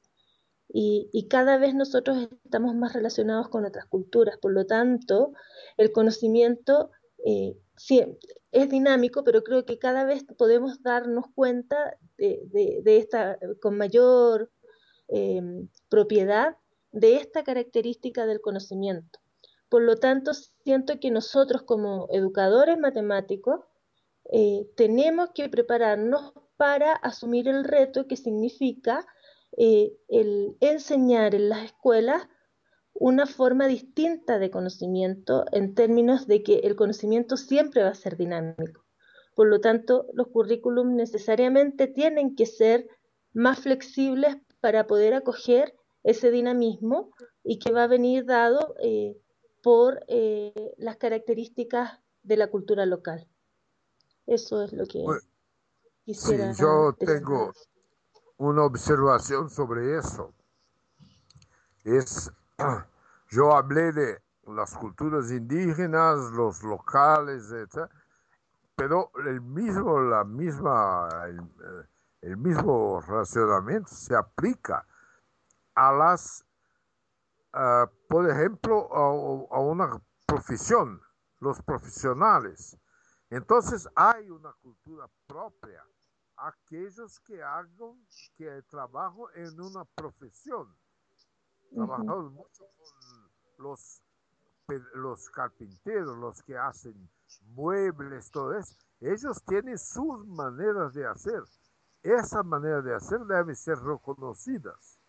S2: y, cada vez nosotros estamos más relacionados con otras culturas. Por lo tanto, el conocimiento eh, es dinámico, pero creo que cada vez podemos darnos cuenta de, esta, con mayor eh, propiedad de esta característica del conocimiento. Por lo tanto, siento que nosotros como educadores matemáticos eh, tenemos que prepararnos para asumir el reto que significa eh, el enseñar en las escuelas una forma distinta de conocimiento en términos de que el conocimiento siempre va a ser dinámico. Por lo tanto, los currículums necesariamente tienen que ser más flexibles para poder acoger ese dinamismo y que va a venir dado eh, por eh, las características de la cultura local. Eso es lo que quisiera.
S3: yo tengo, una observación sobre eso. Es, *clears throat* yo hablé de las culturas indígenas, los locales, etc. Pero el mismo, la misma, el, mismo racionamiento se aplica a las, ah, por ejemplo, a, a una profesión, los profesionales. Entonces hay una cultura propia aquellos que hagan, que trabajan en una profesión. Trabajamos mucho con los, los carpinteros, los que hacen muebles, todo eso. Ellos tienen sus maneras de hacer. Esa manera de hacer debe ser reconocidas.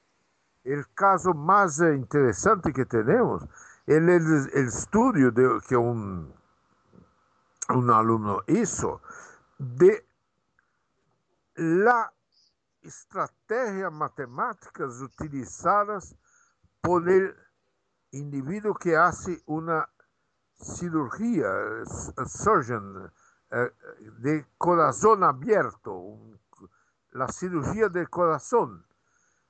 S3: El caso más interesante que tenemos es el, el, estudio de, que un, un alumno hizo de la estrategia matemáticas utilizadas por el individuo que hace una cirugía, surgeon, eh, de corazón abierto, la cirugía del corazón.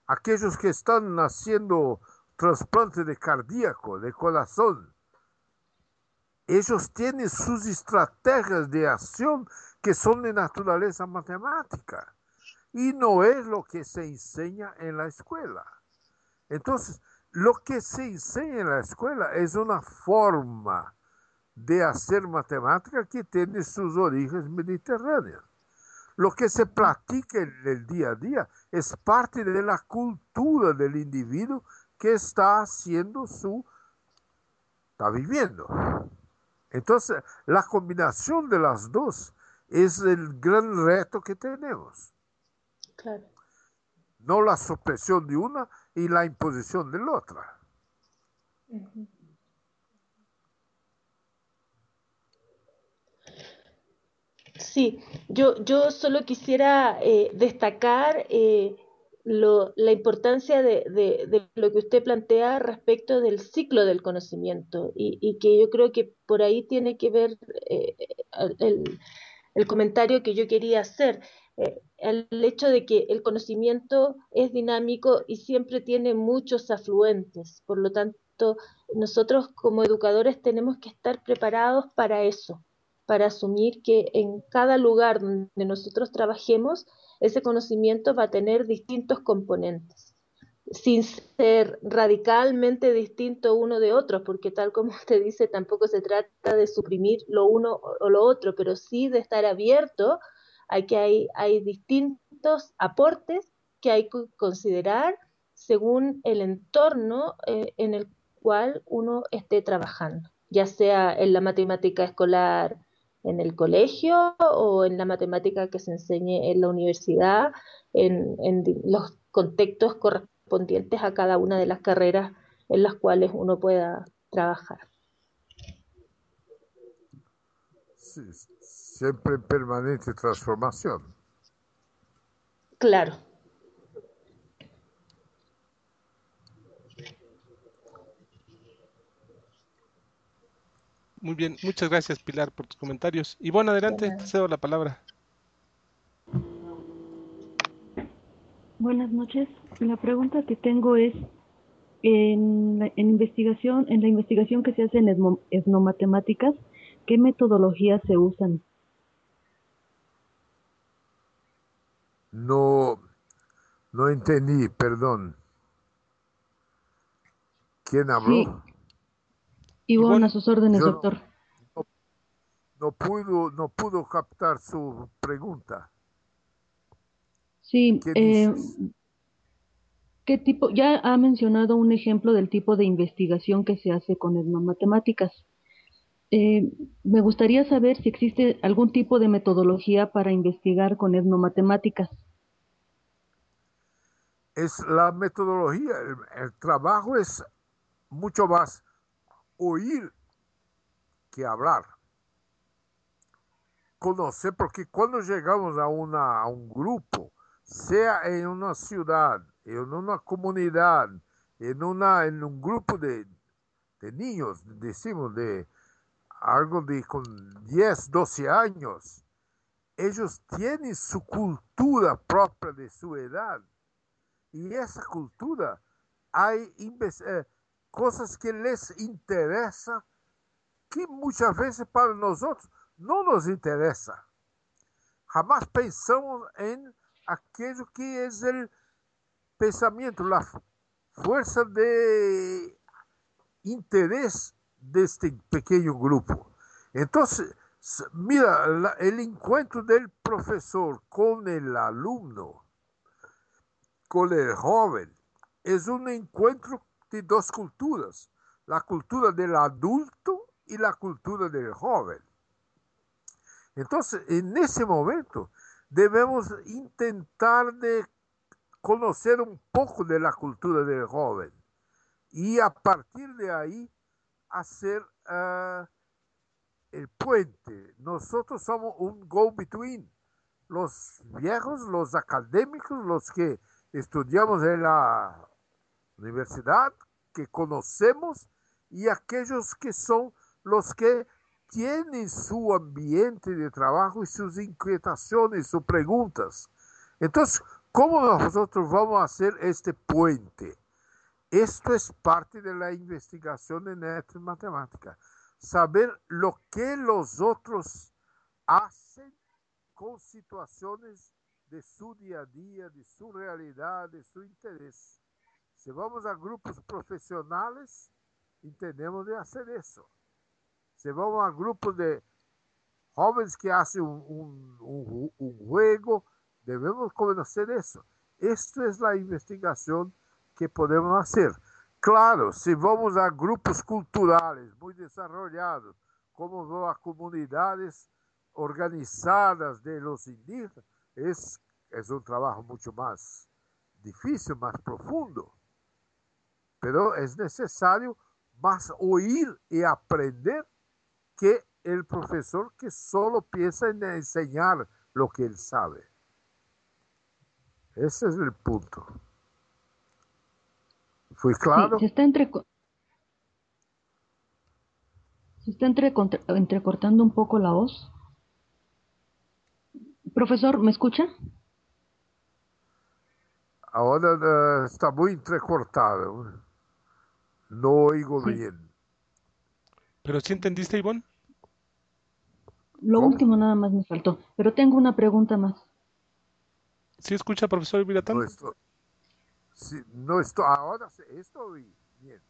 S3: Aquellos que están haciendo trasplante de cardíaco, de corazón, ellos tienen sus estrategias de acción que son de naturaleza matemática y no es lo que se enseña en la escuela. Entonces, lo que se enseña en la escuela es una forma de hacer matemática que tiene sus orígenes mediterráneos. Lo que se practica en el día a día es parte de la cultura del individuo que está haciendo su, está viviendo. Entonces, la combinación de las dos es el gran reto que tenemos. No la supresión de una y la imposición de la otra.
S2: Sí, yo, yo solo quisiera eh, destacar eh, la importancia de, lo que usted plantea respecto del ciclo del conocimiento y, que yo creo que por ahí tiene que ver eh, el, el comentario que yo quería hacer. Eh, el hecho de que el conocimiento es dinámico y siempre tiene muchos afluentes, por lo tanto nosotros como educadores tenemos que estar preparados para eso, para asumir que en cada lugar donde nosotros trabajemos, ese conocimiento va a tener distintos componentes, sin ser radicalmente distinto uno de otro, porque tal como *laughs* usted dice, tampoco se trata de suprimir lo uno o lo otro, pero sí de estar abierto a que hay, distintos aportes que hay que considerar según el entorno eh, en el cual uno esté trabajando, ya sea en la matemática escolar en el colegio o en la matemática que se enseñe en la universidad, en, en los contextos correspondientes a cada una de las carreras en las cuales uno pueda trabajar.
S3: Sí, siempre en permanente transformación.
S2: Claro.
S1: Muy bien, muchas gracias Pilar por tus comentarios. Y bueno, adelante, te cedo la palabra.
S4: Buenas noches. La pregunta que tengo es, en, la, investigación, en la investigación que se hace en etnomatemáticas, ¿qué metodologías se usan?
S3: No, no entendí, perdón. ¿Quién habló?
S4: Y bueno, a sus órdenes, doctor.
S3: No, pudo, no pudo captar su pregunta.
S4: Sí, ¿Qué, eh, ¿qué tipo? Ya ha mencionado un ejemplo del tipo de investigación que se hace con etnomatemáticas. Eh, me gustaría saber si existe algún tipo de metodología para investigar con etnomatemáticas.
S3: Es la metodología, el trabajo es mucho más oír que hablar. Conocer, porque cuando llegamos a, una, a un grupo, sea en una ciudad, en una comunidad, en, una, en un grupo de, de niños, decimos, de algo de con 10, 12 años, ellos tienen su cultura propia de su edad. Y esa cultura eh, cosas que les interesa, que muchas veces para nosotros no nos interesa. Jamás pensamos en aquello que es el pensamiento, la fuerza de interés de este pequeño grupo. Entonces, mira, el encuentro del profesor con el alumno, con el joven, es un encuentro de dos culturas, la cultura del adulto y la cultura del joven. Entonces, en ese momento, debemos intentar de conocer un poco de la cultura del joven y a partir de ahí hacer uh, el puente. Nosotros somos un go-between. Los viejos, los académicos, los que estudiamos en la universidad que conocemos y aquellos que son los que tienen su ambiente de trabajo y sus inquietaciones, sus preguntas. Entonces, ¿cómo nosotros vamos a hacer este puente? Esto es parte de la investigación en matemática. Saber lo que los otros hacen con situaciones de su día a día, de su realidad, de su interés. Si vamos a grupos profesionales, entendemos de hacer eso. Si vamos a grupos de jóvenes que hacen un, un, un, juego, debemos conocer eso. Esto es la investigación que podemos hacer. Claro, si vamos a grupos culturales muy desarrollados, como a comunidades organizadas de los indígenas, es, es un trabajo mucho más difícil, más profundo pero es necesario más oír y aprender que el profesor que solo piensa en enseñar lo que él sabe. Ese es el punto. ¿Fue claro?
S4: se está, entre... se está entrecortando un poco la voz. Profesor, ¿me escucha?
S3: Ahora uh, está muy entrecortado. No oigo bien.
S1: ¿Pero sí entendiste, Ivonne?
S4: Lo último nada más me faltó, pero tengo una pregunta más.
S1: ¿Sí escucha, profesor Viratán?
S3: No estoy, sí, no estoy, ahora estoy bien,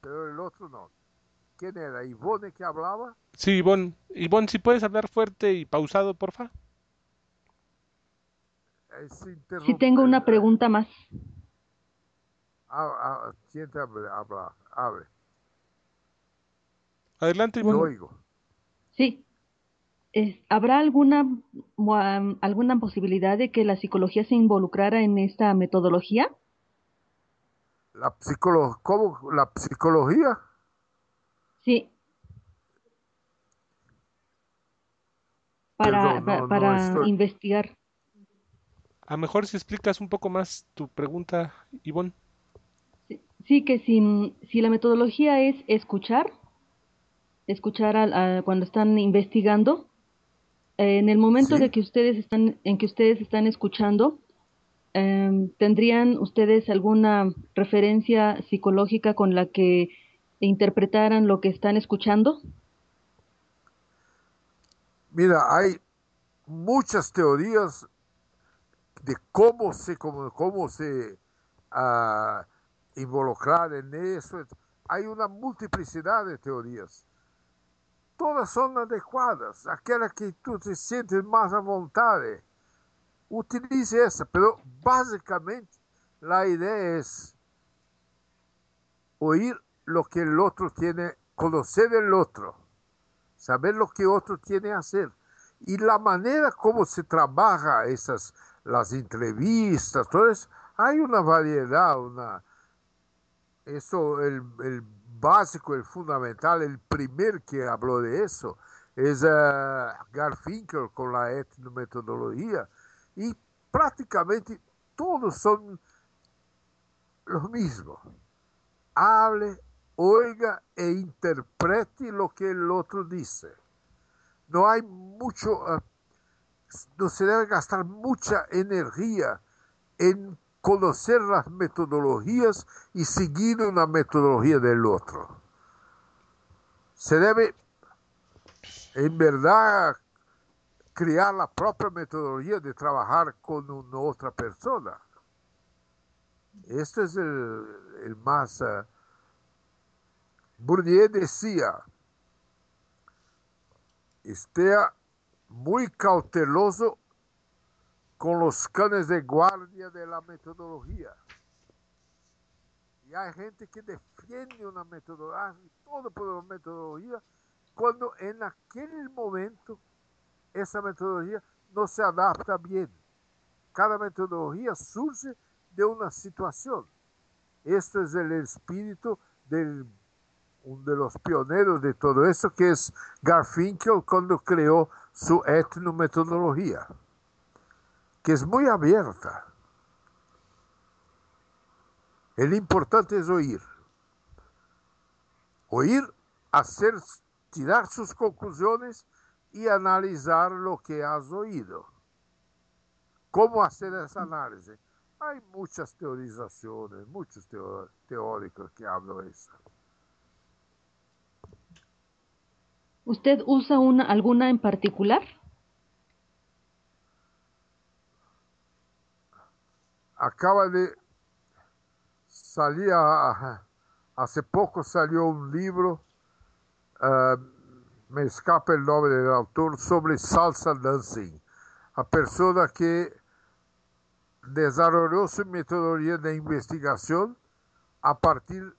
S3: pero el otro no. ¿Quién era? ¿Ivonne que hablaba?
S1: Sí, Ivonne. Ivonne, si puedes hablar fuerte y pausado, porfa.
S4: Sí, tengo una pregunta más.
S3: Ah, ah.
S1: Adelante, Ivonne.
S3: Lo oigo.
S4: Sí. ¿Habrá alguna, alguna posibilidad de que la psicología se involucrara en esta metodología?
S3: ¿La psicología? ¿Cómo? ¿La psicología?
S4: Sí. Para, para investigar.
S1: A mejor si explicas un poco más tu pregunta, Ivonne.
S4: Sí, que si, si la metodología es escuchar, escuchar a, cuando están investigando, en el momento de que ustedes están, en que ustedes están escuchando, em, ¿tendrían ustedes alguna referencia psicológica con la que interpretaran lo que están escuchando?
S3: Mira, hay muchas teorías de cómo se, cómo, cómo se uh, involucrar en eso. Hay una multiplicidad de teorías. Todas son adecuadas. Aquella que tú te sientes más a voluntad, utilice esa. Pero básicamente la idea es oír lo que el otro tiene, conocer el otro, saber lo que otro tiene que hacer. Y la manera como se trabaja esas las entrevistas, todo eso, hay una variedad, una, eso, el, el básico, el fundamental, el primer que habló de eso es uh, Garfinkel con la etnometodología y prácticamente todos son lo mismo. Hable, oiga e interprete lo que el otro dice. No hay mucho uh, no se debe gastar mucha energía en conocer las metodologías y seguir una metodología del otro. Se debe, en verdad, crear la propia metodología de trabajar con una otra persona. Este es el, más... Uh, Bourdieu decía, esté muy cauteloso con los canes de guardia de la metodología. Y hay gente que defiende una metodología, todo por una metodología, cuando en aquel momento esa metodología no se adapta bien. Cada metodología surge de una situación. Esto es el espíritu del uno de los pioneros de todo eso, que es Garfinkel cuando creó su etnometodología, que es muy abierta. El importante es oír. Oír, hacer, tirar sus conclusiones y analizar lo que has oído. ¿Cómo hacer esa análisis? Hay muchas teorizaciones, muchos teóricos que hablan de eso.
S4: ¿Usted usa una, alguna en particular?
S3: Acaba de salir, hace poco salió un libro, uh, me escapa el nombre del autor, sobre salsa dancing. A persona que desarrolló su metodología de investigación a partir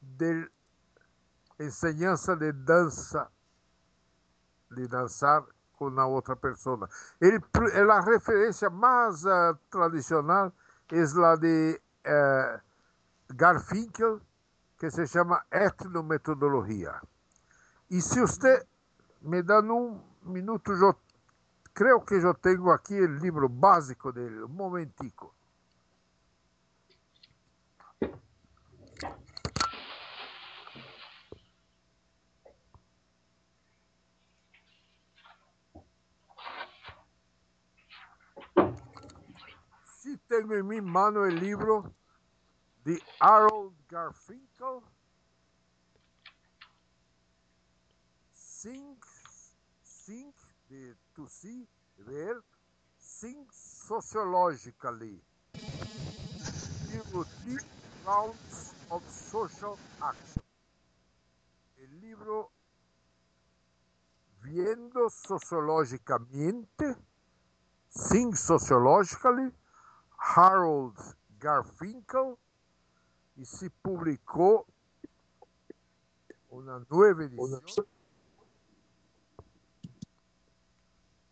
S3: de enseñanza de danza de dançar com a outra pessoa. Ele, a referência mais uh, tradicional é a de uh, Garfinkel, que se chama Etnometodologia. E se você me dá um minuto, eu creio que eu tenho aqui o livro básico dele, um momentico. tenho em minha mão o é livro de Harold Garfinkel, Think, think de to see, ver, Think Sociologically, e Deep Rounds of Social Action. o livro, Viendo Sociologicamente, Think Sociologically, Harold Garfinkel, y se publicó una nueva edición.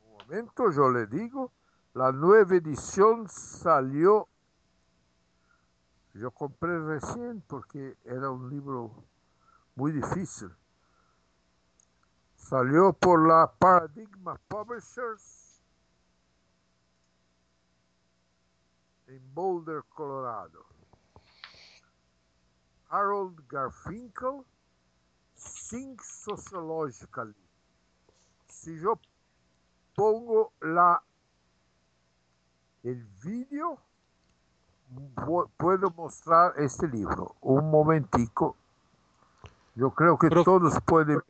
S3: Un momento, yo le digo, la nueva edición salió, yo compré recién porque era un libro muy difícil. Salió por la Paradigma Publishers en Boulder, Colorado. Harold Garfinkel, Think Sociologically. Si yo pongo la el vídeo, puedo mostrar este libro. Un momentico. Yo creo que todos pueden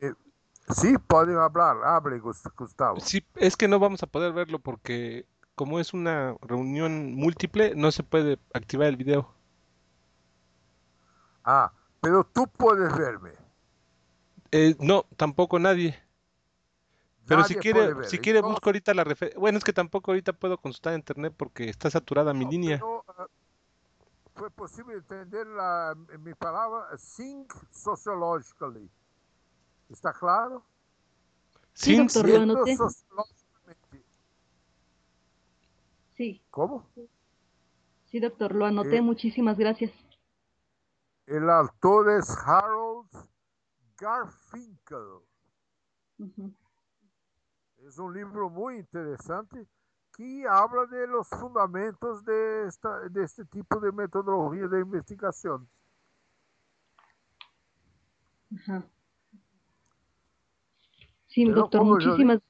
S3: Sí, pueden hablar. Hable, Gustavo.
S1: Sí, es que no vamos a poder verlo porque como es una reunión múltiple, no se puede activar el video.
S3: Ah, pero tú puedes verme.
S1: Eh, no, tampoco nadie. Pero si quiere, si quiere busco ahorita la referencia. Bueno, es que tampoco ahorita puedo consultar internet porque está saturada mi línea. Ah,
S3: fue posible entender la, mi palabra, think sociologically. ¿Está claro?
S4: Sí, doctor, lo anoté. Sí.
S3: ¿Cómo?
S4: Sí, doctor, lo anoté. Eh, Muchísimas gracias.
S3: El autor es Harold Garfinkel. Es un libro muy interesante que habla de los fundamentos de, esta, de este tipo de metodología de investigación.
S4: Sí, doctor, muchísimas.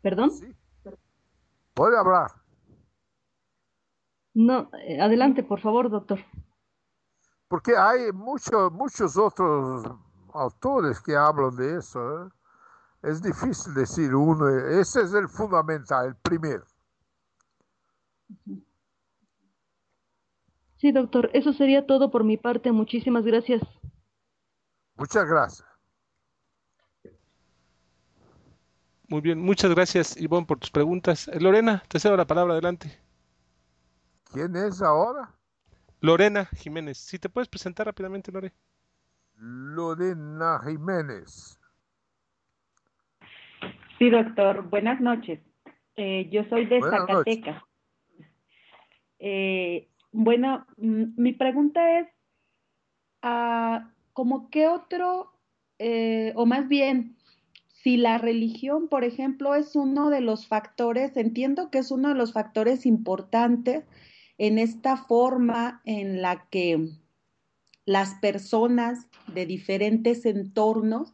S4: ¿Perdón? Sí.
S3: Puede hablar.
S4: No, eh, adelante, por favor, doctor.
S3: Porque hay muchos muchos otros autores que hablan de eso. ¿eh? Es difícil decir uno. Ese es el fundamental, el primero.
S4: Sí, doctor, eso sería todo por mi parte. Muchísimas gracias.
S3: Muchas gracias.
S1: Muy bien, muchas gracias Ivonne por tus preguntas. Eh, Lorena, te cedo la palabra, adelante.
S3: ¿Quién es ahora?
S1: Lorena Jiménez. Si te puedes presentar rápidamente, Lore.
S3: Lorena Jiménez.
S5: Sí, doctor. Buenas noches. Eh, yo soy de Zacatecas. Eh, bueno, mi pregunta es, ah, ¿cómo qué otro, o más bien, si la religión, por ejemplo, es uno de los factores, entiendo que es uno de los factores importantes en esta forma en la que las personas de diferentes entornos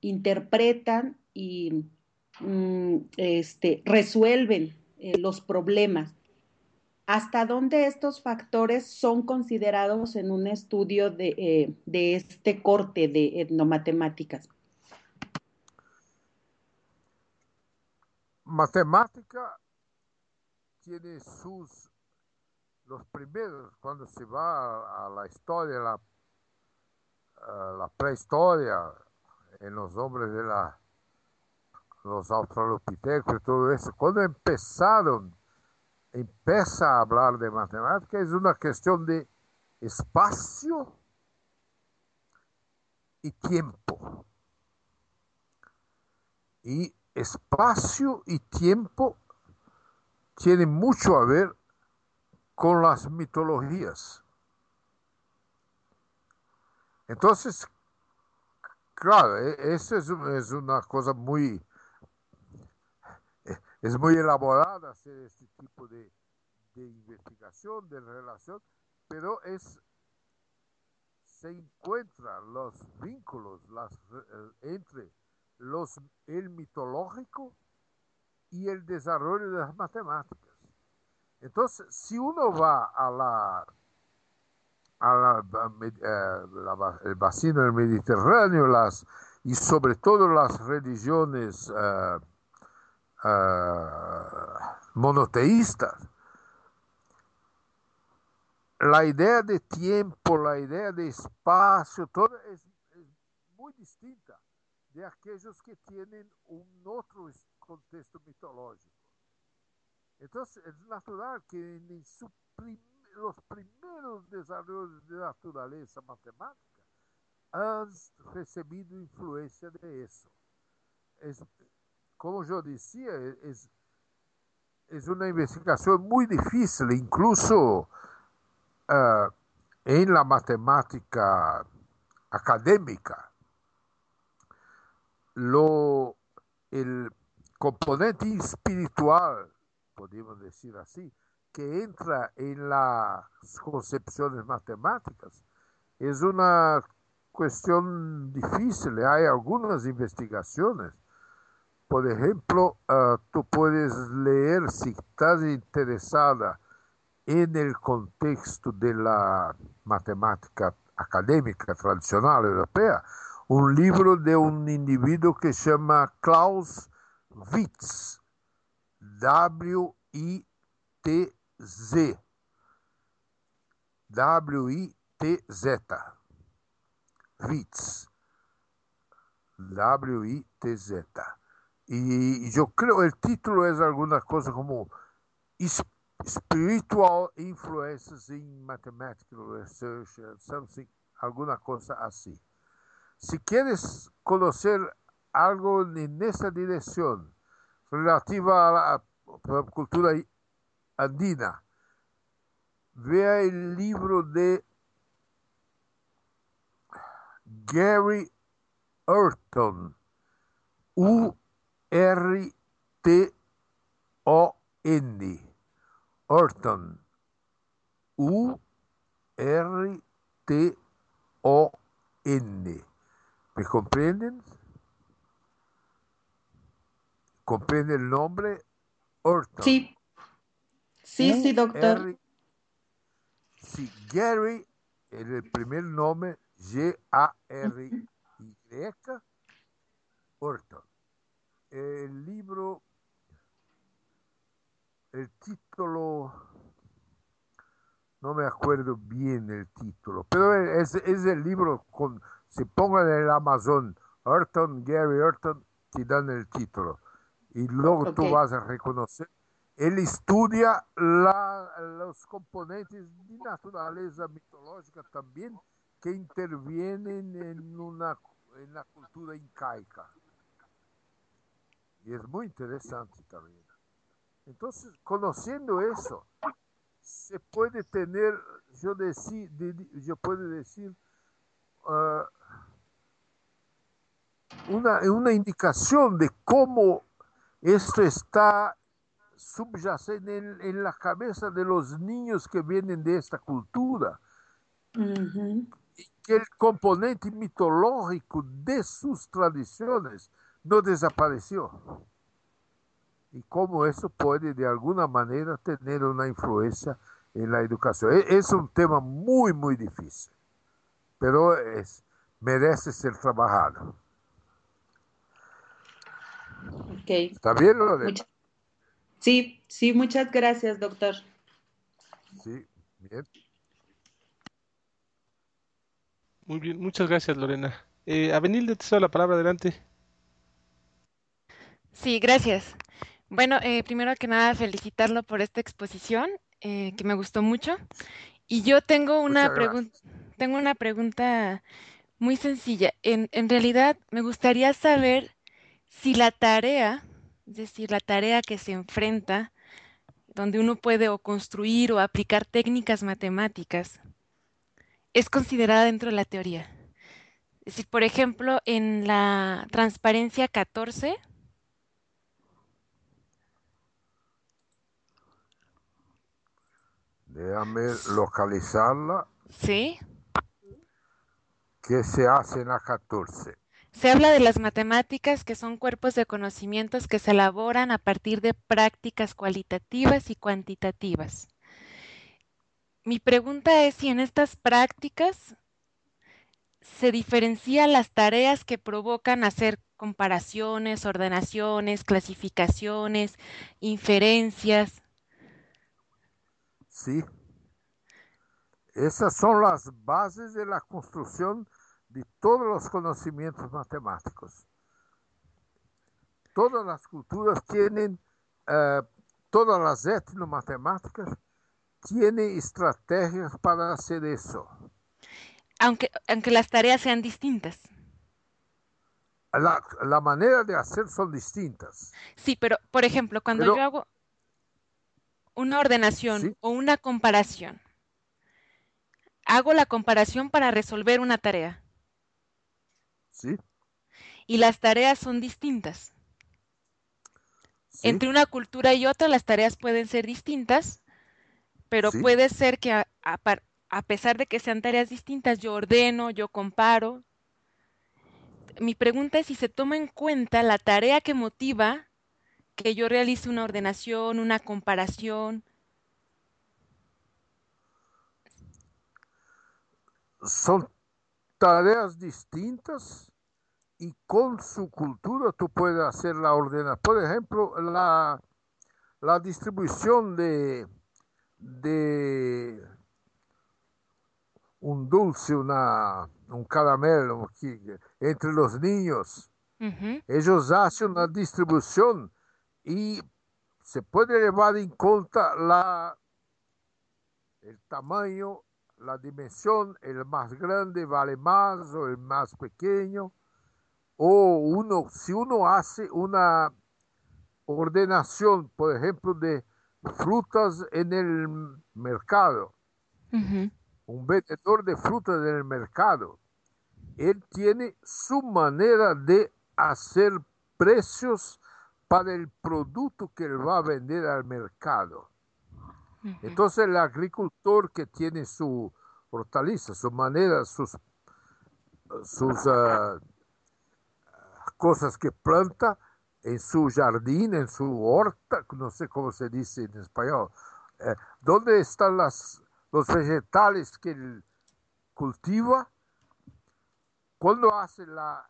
S5: interpretan y mm, este, resuelven eh, los problemas. ¿Hasta dónde estos factores son considerados en un estudio de, eh, de este corte de etnomatemáticas?
S3: Matemática tiene sus, los primeros, cuando se va a, la historia, la, la prehistoria, en los hombres de la, los australopitecos y todo eso, cuando empezaron, empieza a hablar de matemática, es una cuestión de espacio y tiempo. Y espacio y tiempo tienen mucho a ver con las mitologías. Entonces, claro, e, eso es, una cosa muy, es muy elaborada hacer este tipo de, investigación, de relación, pero es se encuentran los vínculos las, eh, entre los, el mitológico y el desarrollo de las matemáticas. Entonces, si uno va a la, a la, eh, el vacino del Mediterráneo, las y sobre todo las religiones uh, monoteístas, la idea de tiempo, la idea de espacio, todo es, es muy distinta de aquellos que tienen un otro contexto mitológico. Entonces es natural que en los primeros desarrollos de naturaleza matemática han recibido influencia de eso. Es, como yo decía, es, es una investigación muy difícil, incluso uh, en la matemática académica. Lo, el componente espiritual, podemos decir así, que entra en las concepciones matemáticas es una cuestión difícil. Hay algunas investigaciones. Por ejemplo, uh, tú puedes leer, si estás interesada en el contexto de la matemática académica tradicional europea, un libro de un individuo que se llama Klaus Witz, W-I-T Z. W-I-T-Z. Witz. W-I-T-Z. Y yo creo el título es alguna cosa como Spiritual Influences in Mathematical Research, something, alguna cosa así. Si quieres conocer algo en esa dirección relativa a la, a la cultura andina. Vea el libro de Gary Urton, U-R-T-O-N, Urton, U-R-T-O-N. ¿Me comprenden? ¿Comprende el nombre? Urton.
S5: Sí. Sí, sí, doctor.
S3: sí, Gary, el primer nombre, G-A-R-Y, Orton. El libro, el título, no me acuerdo bien el título, pero es, es el libro, con, si pongan en el Amazon, Orton, Gary Orton, te dan el título. Y luego okay. tú vas a reconocer él estudia la, los componentes de naturaleza mitológica también que intervienen en, una, en la cultura incaica. Y es muy interesante también. Entonces, conociendo eso, se puede tener, yo, decir, yo puedo decir, uh, una, una indicación de cómo esto está subyacen en, en, la cabeza de los niños que vienen de esta cultura. Uh -huh. y que el componente mitológico de sus tradiciones no desapareció. Y cómo eso puede de alguna manera tener una influencia en la educación. Es, es un tema muy, muy difícil, pero es, merece ser trabajado.
S5: Okay.
S3: ¿Está bien,
S5: Sí, sí, muchas gracias, doctor.
S3: Sí, bien.
S1: Muy bien, muchas gracias, Lorena. Eh, Avenilde, te cedo la palabra, adelante.
S6: Sí, gracias. Bueno, eh, primero que nada, felicitarlo por esta exposición, eh, que me gustó mucho. Y yo tengo una pregunta, tengo una pregunta muy sencilla. En, en realidad, me gustaría saber si la tarea es decir, la tarea que se enfrenta, donde uno puede o construir o aplicar técnicas matemáticas, es considerada dentro de la teoría. Es decir, por ejemplo, en la transparencia 14,
S3: Déjame localizarla.
S6: Sí.
S3: ¿Qué se hace en la 14?
S6: Se habla de las matemáticas que son cuerpos de conocimientos que se elaboran a partir de prácticas cualitativas y cuantitativas. Mi pregunta es si en estas prácticas se diferencia las tareas que provocan hacer comparaciones, ordenaciones, clasificaciones, inferencias.
S3: Sí. Esas son las bases de la construcción de todos los conocimientos matemáticos. Todas las culturas tienen, uh, todas las etnomatemáticas tienen estrategias para hacer eso.
S6: Aunque, aunque las tareas sean distintas.
S3: La, la, manera de hacer son distintas.
S6: Sí, pero por ejemplo, cuando pero, yo hago una ordenación ¿sí? o una comparación, hago la comparación para resolver una tarea.
S3: Sí.
S6: Y las tareas son distintas. Sí. Entre una cultura y otra las tareas pueden ser distintas, pero sí. puede ser que a, a, a, pesar de que sean tareas distintas, yo ordeno, yo comparo. Mi pregunta es si se toma en cuenta la tarea que motiva que yo realice una ordenación, una comparación.
S3: Son tareas distintas y con su cultura tú puedes hacer la ordenación. Por ejemplo, la, la distribución de, de un dulce, una, un caramelo entre los niños. Uh -huh. Ellos hacen una distribución y se puede llevar en cuenta la, el tamaño, la dimensión, el más grande vale más o el más pequeño. O uno, si uno hace una ordenación, por ejemplo, de frutas en el mercado, uh -huh. un vendedor de frutas en el mercado, él tiene su manera de hacer precios para el producto que él va a vender al mercado. Uh -huh. Entonces el agricultor que tiene su hortaliza, su manera, sus, sus uh, cosas que planta en su jardín, en su horta, no sé cómo se dice en español, eh, ¿dónde están las, los vegetales que él cultiva? Cuando hace la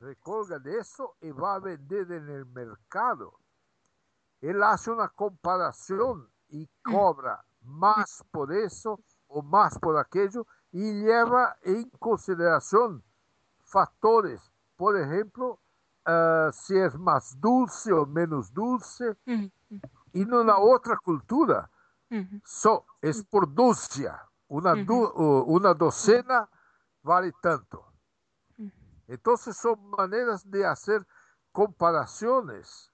S3: recolga de eso y va a vender en el mercado, él hace una comparación y cobra más por eso o más por aquello y lleva en consideración factores, por ejemplo, uh, si es más dulce o menos dulce, uh -huh. y en una otra cultura, uh -huh. so, es por dulce, una, una docena vale tanto. Entonces son maneras de hacer comparaciones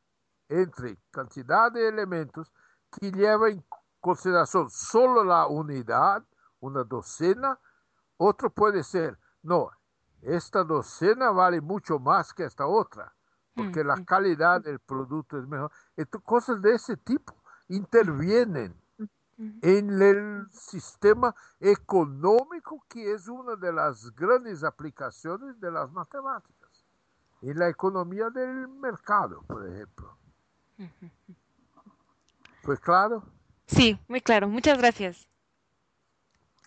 S3: entre cantidad de elementos que llevan en consideración solo la unidad, una docena, otro puede ser, no, esta docena vale mucho más que esta otra, porque mm, la calidad del producto es mejor. Entonces, cosas de ese tipo intervienen en el sistema económico, que es una de las grandes aplicaciones de las matemáticas, en la economía del mercado, por ejemplo. ¿Fue claro?
S6: Sí, muy claro. Muchas gracias.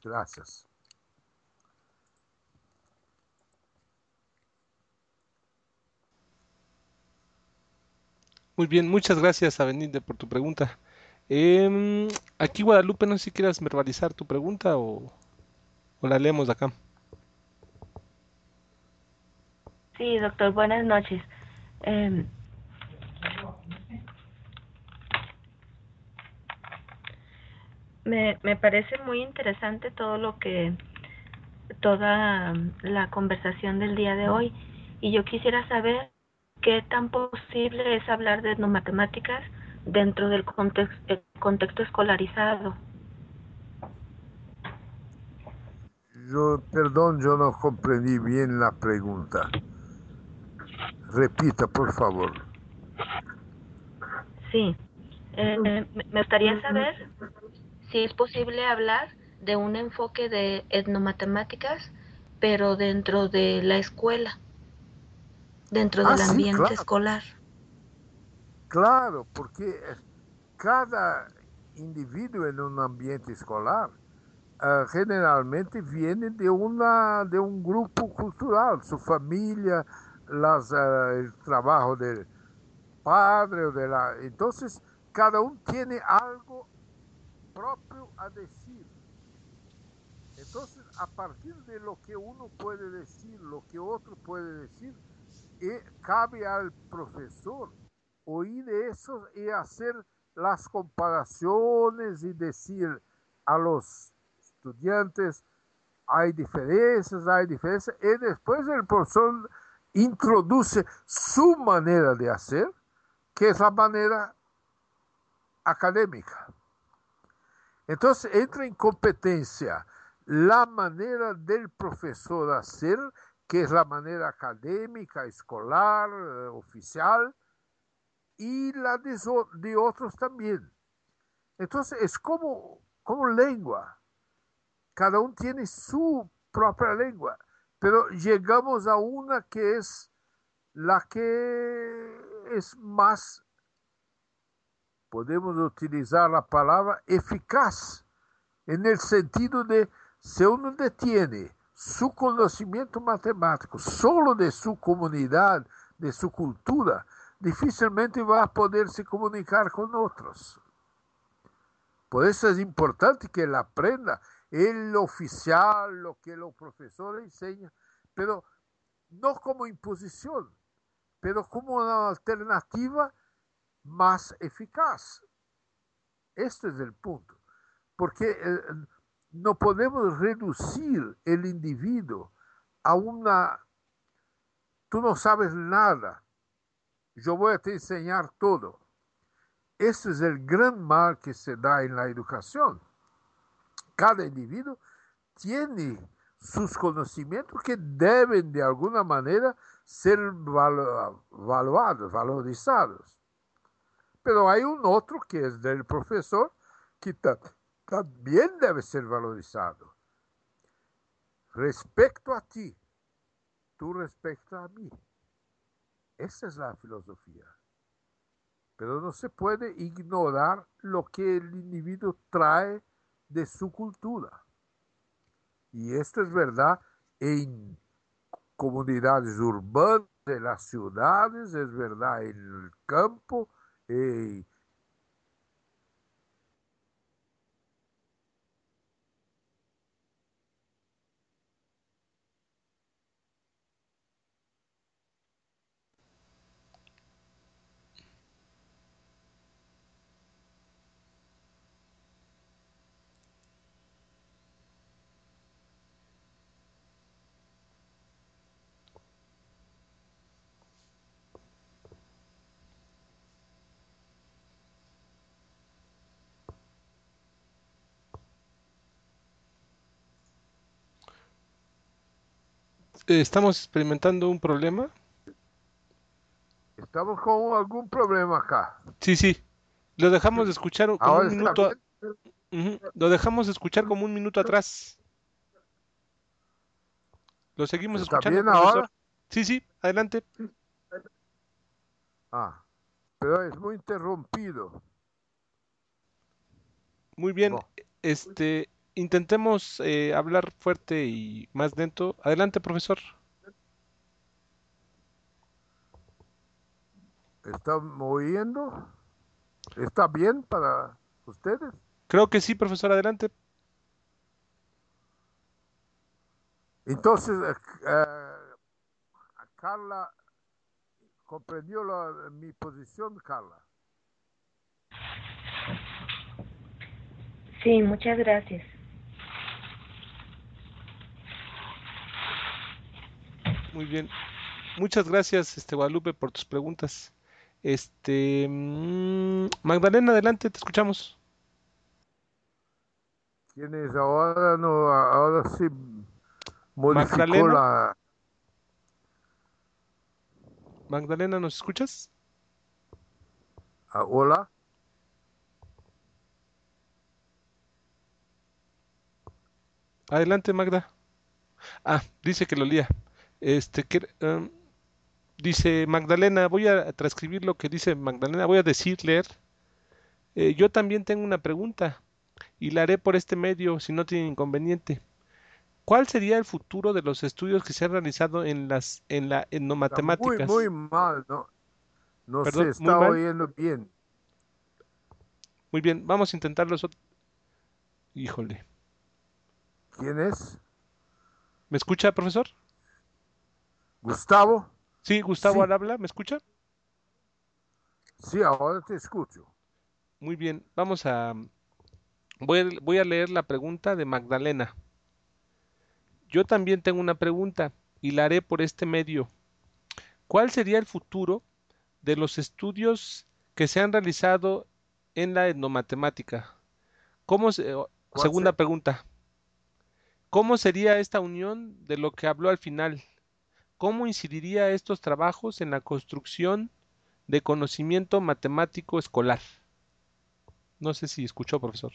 S3: Gracias.
S1: Muy bien, muchas gracias, Avenida, por tu pregunta. Eh, aquí, Guadalupe, no sé si quieras verbalizar tu pregunta o, o la leemos de acá.
S2: Sí, doctor, buenas noches. Eh, me, me parece muy interesante todo lo que, toda la conversación del día de hoy y yo quisiera saber qué tan posible es hablar de etnomatemáticas dentro del contexto, el contexto escolarizado.
S3: Yo, perdón, yo no comprendí bien la pregunta. Repita, por favor.
S2: Sí. Eh, me gustaría saber si es posible hablar de un enfoque de etnomatemáticas, pero dentro de la escuela, dentro ah, del sí, ambiente
S3: claro.
S2: escolar.
S3: Claro, porque cada individuo en un ambiente escolar uh, generalmente viene de, una, de un grupo cultural, su familia, las, uh, el trabajo del padre o de la... Entonces, cada uno tiene algo propio a decir. Entonces, a partir de lo que uno puede decir, lo que otro puede decir, cabe al profesor oír eso y hacer las comparaciones y decir a los estudiantes, hay diferencias, hay diferencias, y después el profesor introduce su manera de hacer, que es la manera académica. Entonces entra en competencia la manera del profesor hacer, que es la manera académica, escolar, eh, oficial, y la de, otros también. Entonces es como, como lengua. Cada uno tiene su propia lengua, pero llegamos a una que es la que es más, podemos utilizar la palabra eficaz, en el sentido de si uno detiene su conocimiento matemático solo de su comunidad, de su cultura, difícilmente va a poder se comunicar con otros. Por eso es importante que él aprenda el oficial, lo que el profesor enseña, pero no como imposición, pero como una alternativa más eficaz. Este es el punto. Porque eh, no podemos reducir el individuo a una... Tú no sabes nada, yo voy a te enseñar todo. Ese es el gran mal que se da en la educación. Cada individuo tiene sus conocimientos que deben de alguna manera ser valuados, valorizados. Pero hay un otro que es del profesor que también debe ser valorizado. Respecto a ti, tú respecto a mí. Esa es la filosofía. Pero no se puede ignorar lo que el individuo trae de su cultura. Y esto es verdad en comunidades urbanas, en las ciudades, es verdad en el campo, eh,
S1: estamos experimentando un problema.
S3: Estamos con algún problema acá.
S1: Sí, sí. Lo dejamos de escuchar como un minuto. Lo dejamos de escuchar como un minuto atrás. Lo seguimos escuchando.
S3: Bien ahora?
S1: Sí, sí, adelante.
S3: Ah, pero es muy interrumpido.
S1: Muy bien. Este, intentemos eh, hablar fuerte y más lento. Adelante, profesor.
S3: ¿Están oyendo? ¿Está bien para ustedes?
S1: Creo que sí, profesor. Adelante.
S3: Entonces, eh, eh, Carla, ¿comprendió mi posición, Carla?
S2: Sí, muchas gracias.
S1: Muy bien. Muchas gracias, este Guadalupe, por tus preguntas. Este mm, Magdalena, adelante, te escuchamos.
S3: ¿Quién es ahora? No, ahora sí modificó Magdalena. la.
S1: Magdalena, ¿nos escuchas?
S3: Ah, hola.
S1: Adelante, Magda. Ah, dice que lo lía. Este, que, um, dice Magdalena, voy a transcribir lo que dice Magdalena, voy a decir, leer. Eh, yo también tengo una pregunta. y la haré por este medio si no tiene inconveniente. ¿Cuál sería el futuro de los estudios que se han realizado en las en la etnomatemáticas?
S3: Muy, muy mal, ¿no? No se está oyendo bien.
S1: Muy bien, vamos a intentarlo. Híjole.
S3: ¿Quién es?
S1: ¿Me escucha, profesor?
S3: Gustavo.
S1: Sí, Gustavo al habla, ¿me escucha?
S3: Sí, ahora te escucho.
S1: Muy bien, vamos a voy, voy a leer la pregunta de Magdalena. Yo también tengo una pregunta y la haré por este medio. ¿Cuál sería el futuro de los estudios que se han realizado en la etnomatemática? ¿Cómo segunda pregunta. ¿Cómo sería esta unión de lo que habló al final? ¿Cómo incidiría estos trabajos en la construcción de conocimiento matemático escolar? No sé si escuchó, profesor.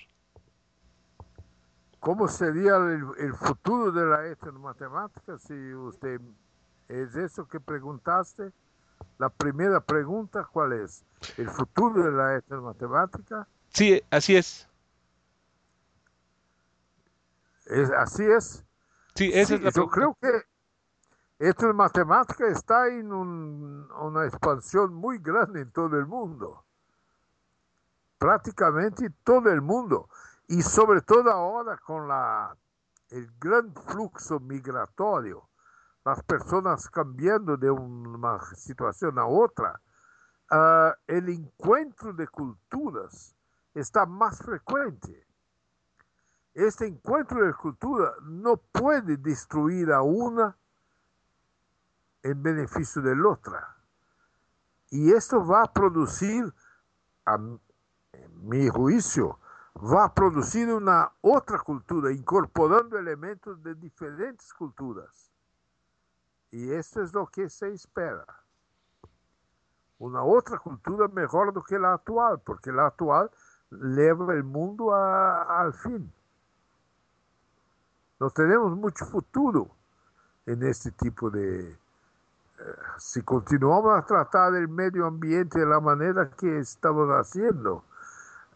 S3: ¿Cómo sería el, futuro de la etnomatemática si usted es eso que preguntaste? La primera pregunta, ¿cuál es? ¿El futuro de la etnomatemática?
S1: Sí, así es.
S3: ¿Es así es?
S1: Sí, esa es la
S3: Yo creo que etnomatemática está en una expansión muy grande en todo el mundo. Prácticamente todo el mundo y sobre todo ahora con el gran flujo migratorio, las personas cambiando de una situación a otra, ah, el encuentro de culturas está más frecuente. Este encuentro de cultura no puede destruir a una en beneficio de la otra. Y esto va a producir, a mi juicio, va a producir una otra cultura, incorporando elementos de diferentes culturas. Y esto es lo que se espera. Una otra cultura mejor do que la actual, porque la actual lleva el mundo al fin. No tenemos mucho futuro en este tipo de... Si continuamos a tratar el medio ambiente de la manera que estamos haciendo,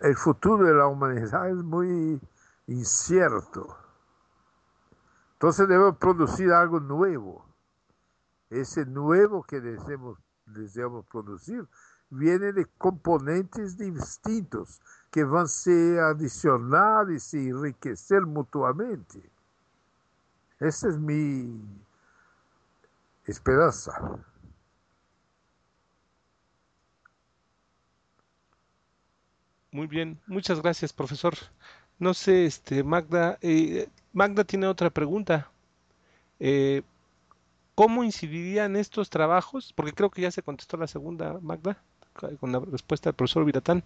S3: el futuro de la humanidad es muy incierto. Entonces debemos producir algo nuevo. Ese nuevo que deseamos, deseamos producir viene de componentes distintos que van a se adicionar y se enriquecer mutuamente. Esa es mi esperanza.
S1: Muy bien, muchas gracias, profesor. No sé, este, Magda, eh, Magda tiene otra pregunta. Eh, ¿Cómo incidirían estos trabajos? Porque creo que ya se contestó la segunda, Magda, con la respuesta del profesor Viratán.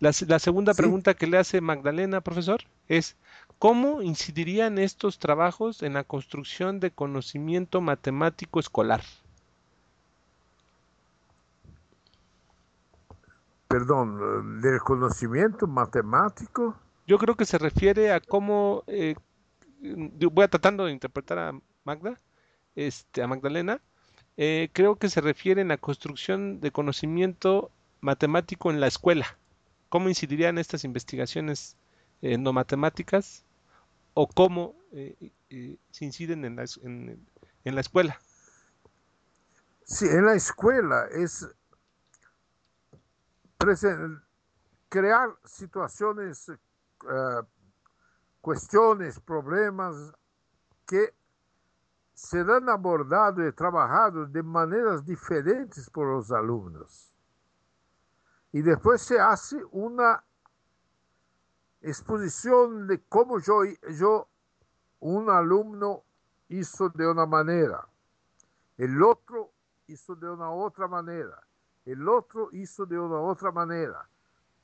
S1: La, segunda pregunta que le hace Magdalena, profesor, es ¿cómo incidirían estos trabajos en la construcción de conocimiento matemático escolar?
S3: perdón, del conocimiento matemático.
S1: Yo creo que se refiere a cómo, eh, voy a tratando de interpretar a Magda, este, a Magdalena, eh, creo que se refiere a la construcción de conocimiento matemático en la escuela. ¿Cómo incidirían estas investigaciones eh, no matemáticas o cómo se inciden en la, en la escuela?
S3: Sí, en la escuela es crear situaciones, eh, cuestiones, problemas que serán abordados y trabajados de maneras diferentes por los alumnos. Y después se hace una exposición de cómo yo, yo un alumno hizo de una manera, el otro hizo de una otra manera el otro hizo de una otra manera.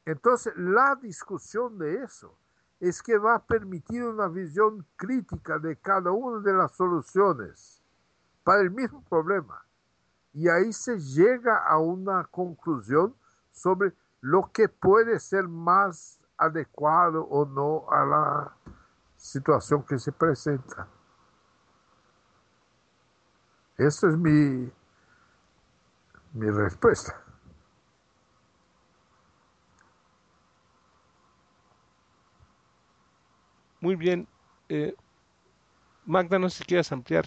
S3: Entonces, la discusión de eso es que va a permitir una visión crítica de cada una de las soluciones para el mismo problema. Y ahí se llega a una conclusión sobre lo que puede ser más adecuado o no a la situación que se presenta. Esa es mi, mi respuesta.
S1: Muy bien. Eh, Magda, no sé si quieres ampliar.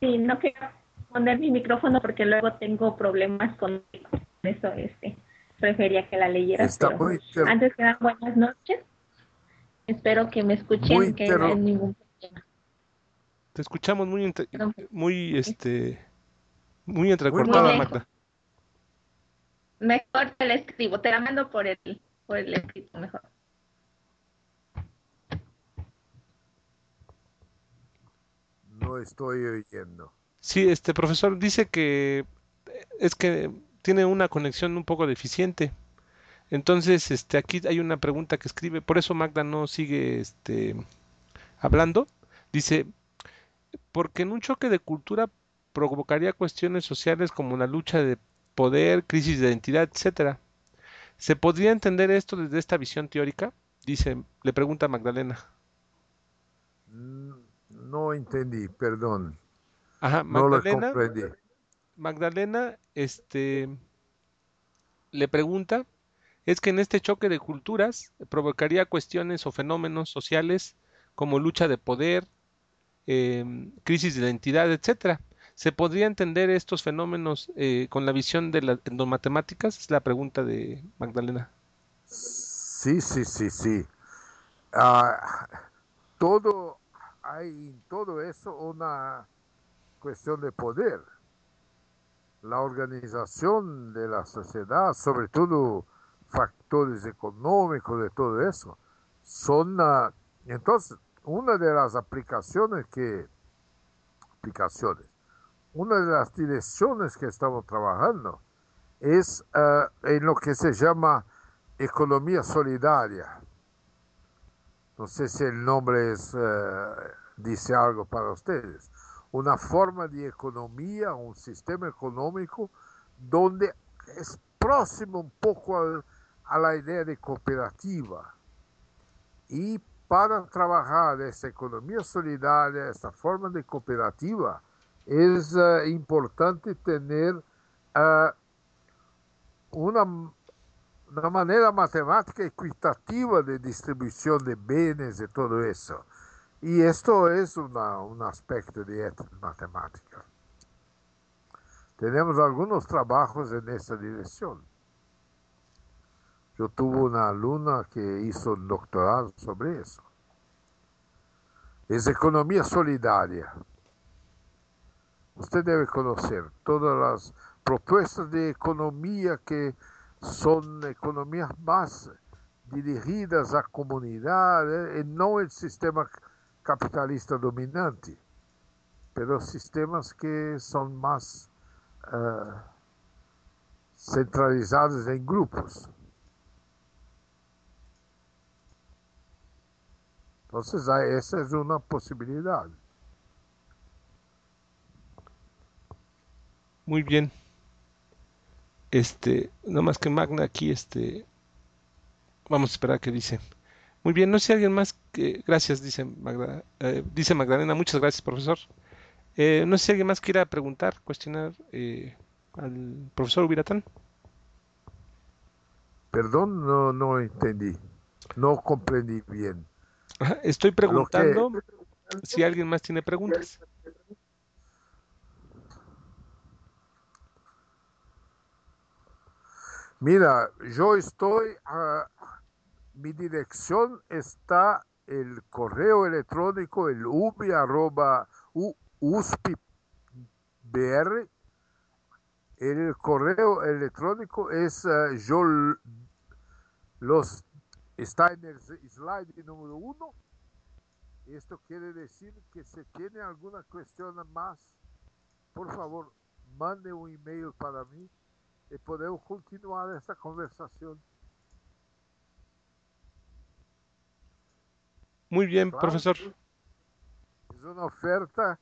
S2: Sí, no quiero poner mi micrófono porque luego tengo problemas con eso. Este, prefería que la leyeras. Pero antes que nada, buenas noches. Espero que me escuchen, que no hay ningún problema.
S1: Te escuchamos muy, muy, este, muy entrecortada, Magda.
S2: Mejor te la escribo, te la mando por el, por el escrito mejor.
S3: No estoy oyendo.
S1: Sí, este profesor dice que es que tiene una conexión un poco deficiente. Entonces, este, aquí hay una pregunta que escribe, por eso Magda no sigue este, hablando. Dice, porque en un choque de cultura provocaría cuestiones sociales como la lucha de poder, crisis de identidad, etcétera. ¿Se podría entender esto desde esta visión teórica? Dice, le pregunta Magdalena.
S3: Mm, no entendí, perdón.
S1: Ajá, Magdalena. Magdalena, este, le pregunta, es que en este choque de culturas provocaría cuestiones o fenómenos sociales como lucha de poder, em, crisis de identidad, etcétera. ¿Se podría entender estos fenómenos eh, con la visión de las matemáticas? Es la pregunta de Magdalena.
S3: Sí, sí, sí, sí. Ah, todo hay en todo eso una cuestión de poder. La organización de la sociedad, sobre todo factores económicos de todo eso, son ah, entonces una de las aplicaciones que aplicaciones una de las direcciones que estamos trabajando es eh, en lo que se llama economía solidaria. No sé si el nombre eh, dice algo para ustedes. Una forma de economía, un sistema económico donde es próximo un poco a la idea de cooperativa. Y para trabajar esta economía solidaria, esta forma de cooperativa, es uh, importante tener uh, una, una, manera matemática equitativa de distribución de bienes y todo eso. Y esto es una, un aspecto de matemática. Tenemos algunos trabajos en esa dirección. Yo tuve una alumna que hizo un doctorado sobre eso. Es economía solidaria. Usted debe conocer todas las propuestas de economía que son economías más dirigidas a comunidad y no el sistema capitalista dominante, pero sistemas que son más uh, centralizados en grupos. Entonces, esa es una posibilidad.
S1: Muy bien. Este, no más que Magna aquí, este, vamos a esperar qué dice. Muy bien, no sé si alguien más que, gracias, dice Magda, eh, dice Magdalena, muchas gracias, profesor. Eh, no sé si alguien más quiera preguntar, cuestionar eh, al profesor Ubiratán.
S3: Perdón, no, no entendí, no comprendí bien.
S1: Estoy preguntando si alguien más tiene preguntas.
S3: Mira, yo estoy, a, mi dirección está el correo electrónico, el ubi arroba. El correo electrónico es, uh, los, está slide número uno. Esto quiere decir que si tiene alguna cuestión más, por favor, mande un email para mí y podemos continuar esta conversación.
S1: Muy bien, profesor.
S3: Es una oferta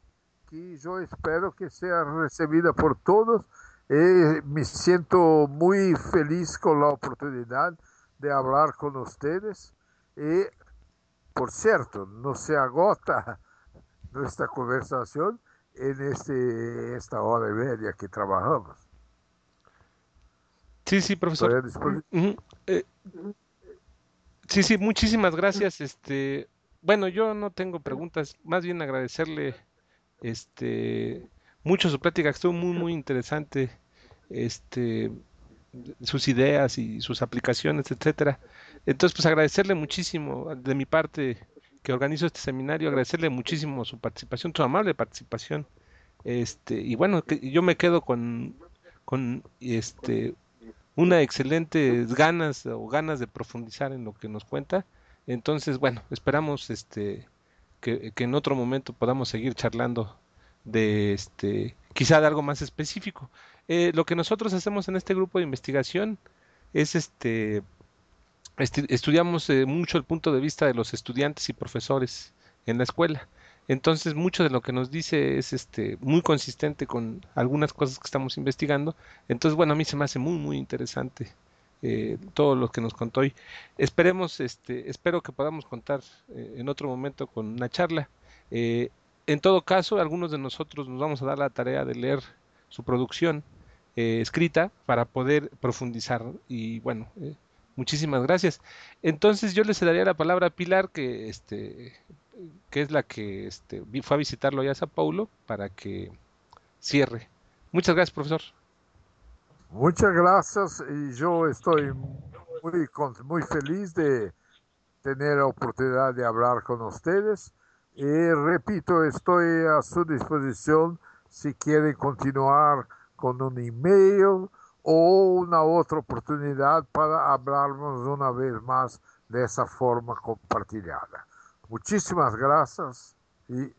S3: que yo espero que sea recibida por todos. y me siento muy feliz con la oportunidad de hablar con ustedes. Y, por cierto, no se agota *laughs* nuestra conversación en este, esta hora y media que trabajamos.
S1: Sí, sí, profesor. Eh, Sí, sí, muchísimas gracias. Este, bueno, yo no tengo preguntas, más bien agradecerle este mucho su plática, estuvo muy muy interesante. Este sus ideas y sus aplicaciones, etcétera. Entonces, pues agradecerle muchísimo de mi parte que organizo este seminario, agradecerle muchísimo su participación, su amable participación. Este, y bueno, que yo me quedo con, con este una excelente ganas o ganas de profundizar en lo que nos cuenta. Entonces, bueno, esperamos este que, en otro momento podamos seguir charlando de este quizá de algo más específico. Eh, lo que nosotros hacemos en este grupo de investigación es este, estudiamos eh, mucho el punto de vista de los estudiantes y profesores en la escuela. Entonces, mucho de lo que nos dice es este muy consistente con algunas cosas que estamos investigando. Entonces, bueno, a mí se me hace muy muy interesante eh, todo lo que nos contó hoy. Esperemos, este, espero que podamos contar en otro momento con una charla. en todo caso, algunos de nosotros nos vamos a dar la tarea de leer su producción eh, escrita para poder profundizar. Y bueno, eh, muchísimas gracias. Entonces yo le daría la palabra a Pilar, que, este, que es la que este, fue a visitarlo allá a Sao Paulo, para que cierre. Muchas gracias, profesor.
S3: Muchas gracias y yo estoy muy, muy feliz de tener la oportunidad de hablar con ustedes. Y repito, estoy a su disposición si quieren continuar con un email o una otra oportunidad para hablarnos una vez más de esa forma compartida. Muchísimas gracias y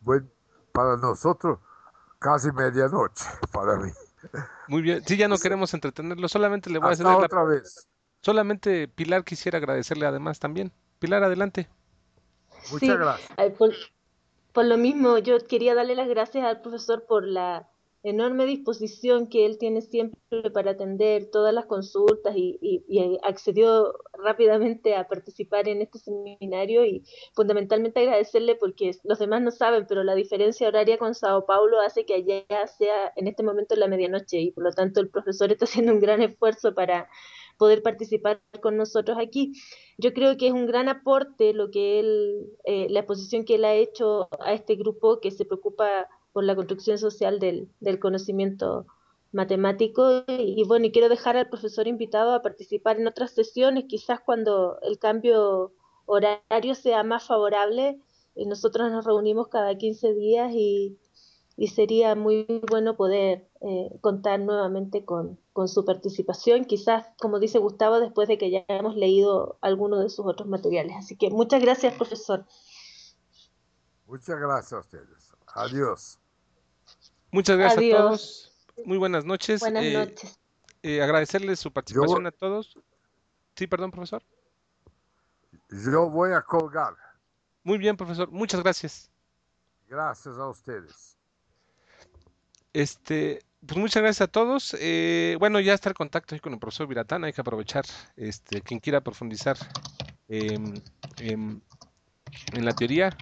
S3: bueno, para nosotros casi medianoche para mí.
S1: Muy bien, sí, ya no queremos entretenerlo, solamente le voy a hacer
S3: otra vez.
S1: Solamente Pilar quisiera agradecerle además también. Pilar, adelante.
S3: Muchas gracias.
S2: por lo mismo, yo quería darle las gracias al profesor por la enorme disposición que él tiene siempre para atender todas las consultas y, accedió rápidamente a participar en este seminario y fundamentalmente agradecerle porque los demás no saben, pero la diferencia horaria con Sao Paulo hace que allá sea en este momento la medianoche y por lo tanto el profesor está haciendo un gran esfuerzo para poder participar con nosotros aquí. Yo creo que es un gran aporte lo que él, eh, la exposición que él ha hecho a este grupo que se preocupa por la construcción social del, del conocimiento matemático y, bueno, y quiero dejar al profesor invitado a participar en otras sesiones, quizás cuando el cambio horario sea más favorable, y nosotros nos reunimos cada 15 días y, y sería muy bueno poder eh, contar nuevamente con, con, su participación, quizás, como dice Gustavo, después de que ya hemos leído algunos de sus otros materiales. Así que muchas gracias, profesor.
S3: Muchas gracias a ustedes. Adiós.
S1: Muchas gracias a todos. Muy buenas noches.
S2: Buenas eh, noches.
S1: Eh, agradecerles su participación a todos. Sí, perdón, profesor.
S3: Yo voy a colgar.
S1: Muy bien, profesor. Muchas gracias.
S3: Gracias a ustedes.
S1: Este, pues muchas gracias a todos. Eh, bueno, ya está el contacto ahí con el profesor Viratán. Hay que aprovechar. Este, quien quiera profundizar en la teoría.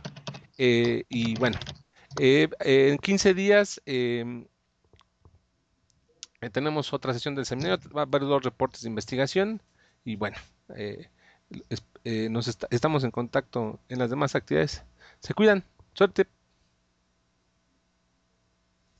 S1: y bueno, eh, en 15 días em, eh, tenemos otra sesión del seminario, va a haber dos reportes de investigación y bueno, eh, nos estamos en contacto en las demás actividades. Se cuidan, suerte.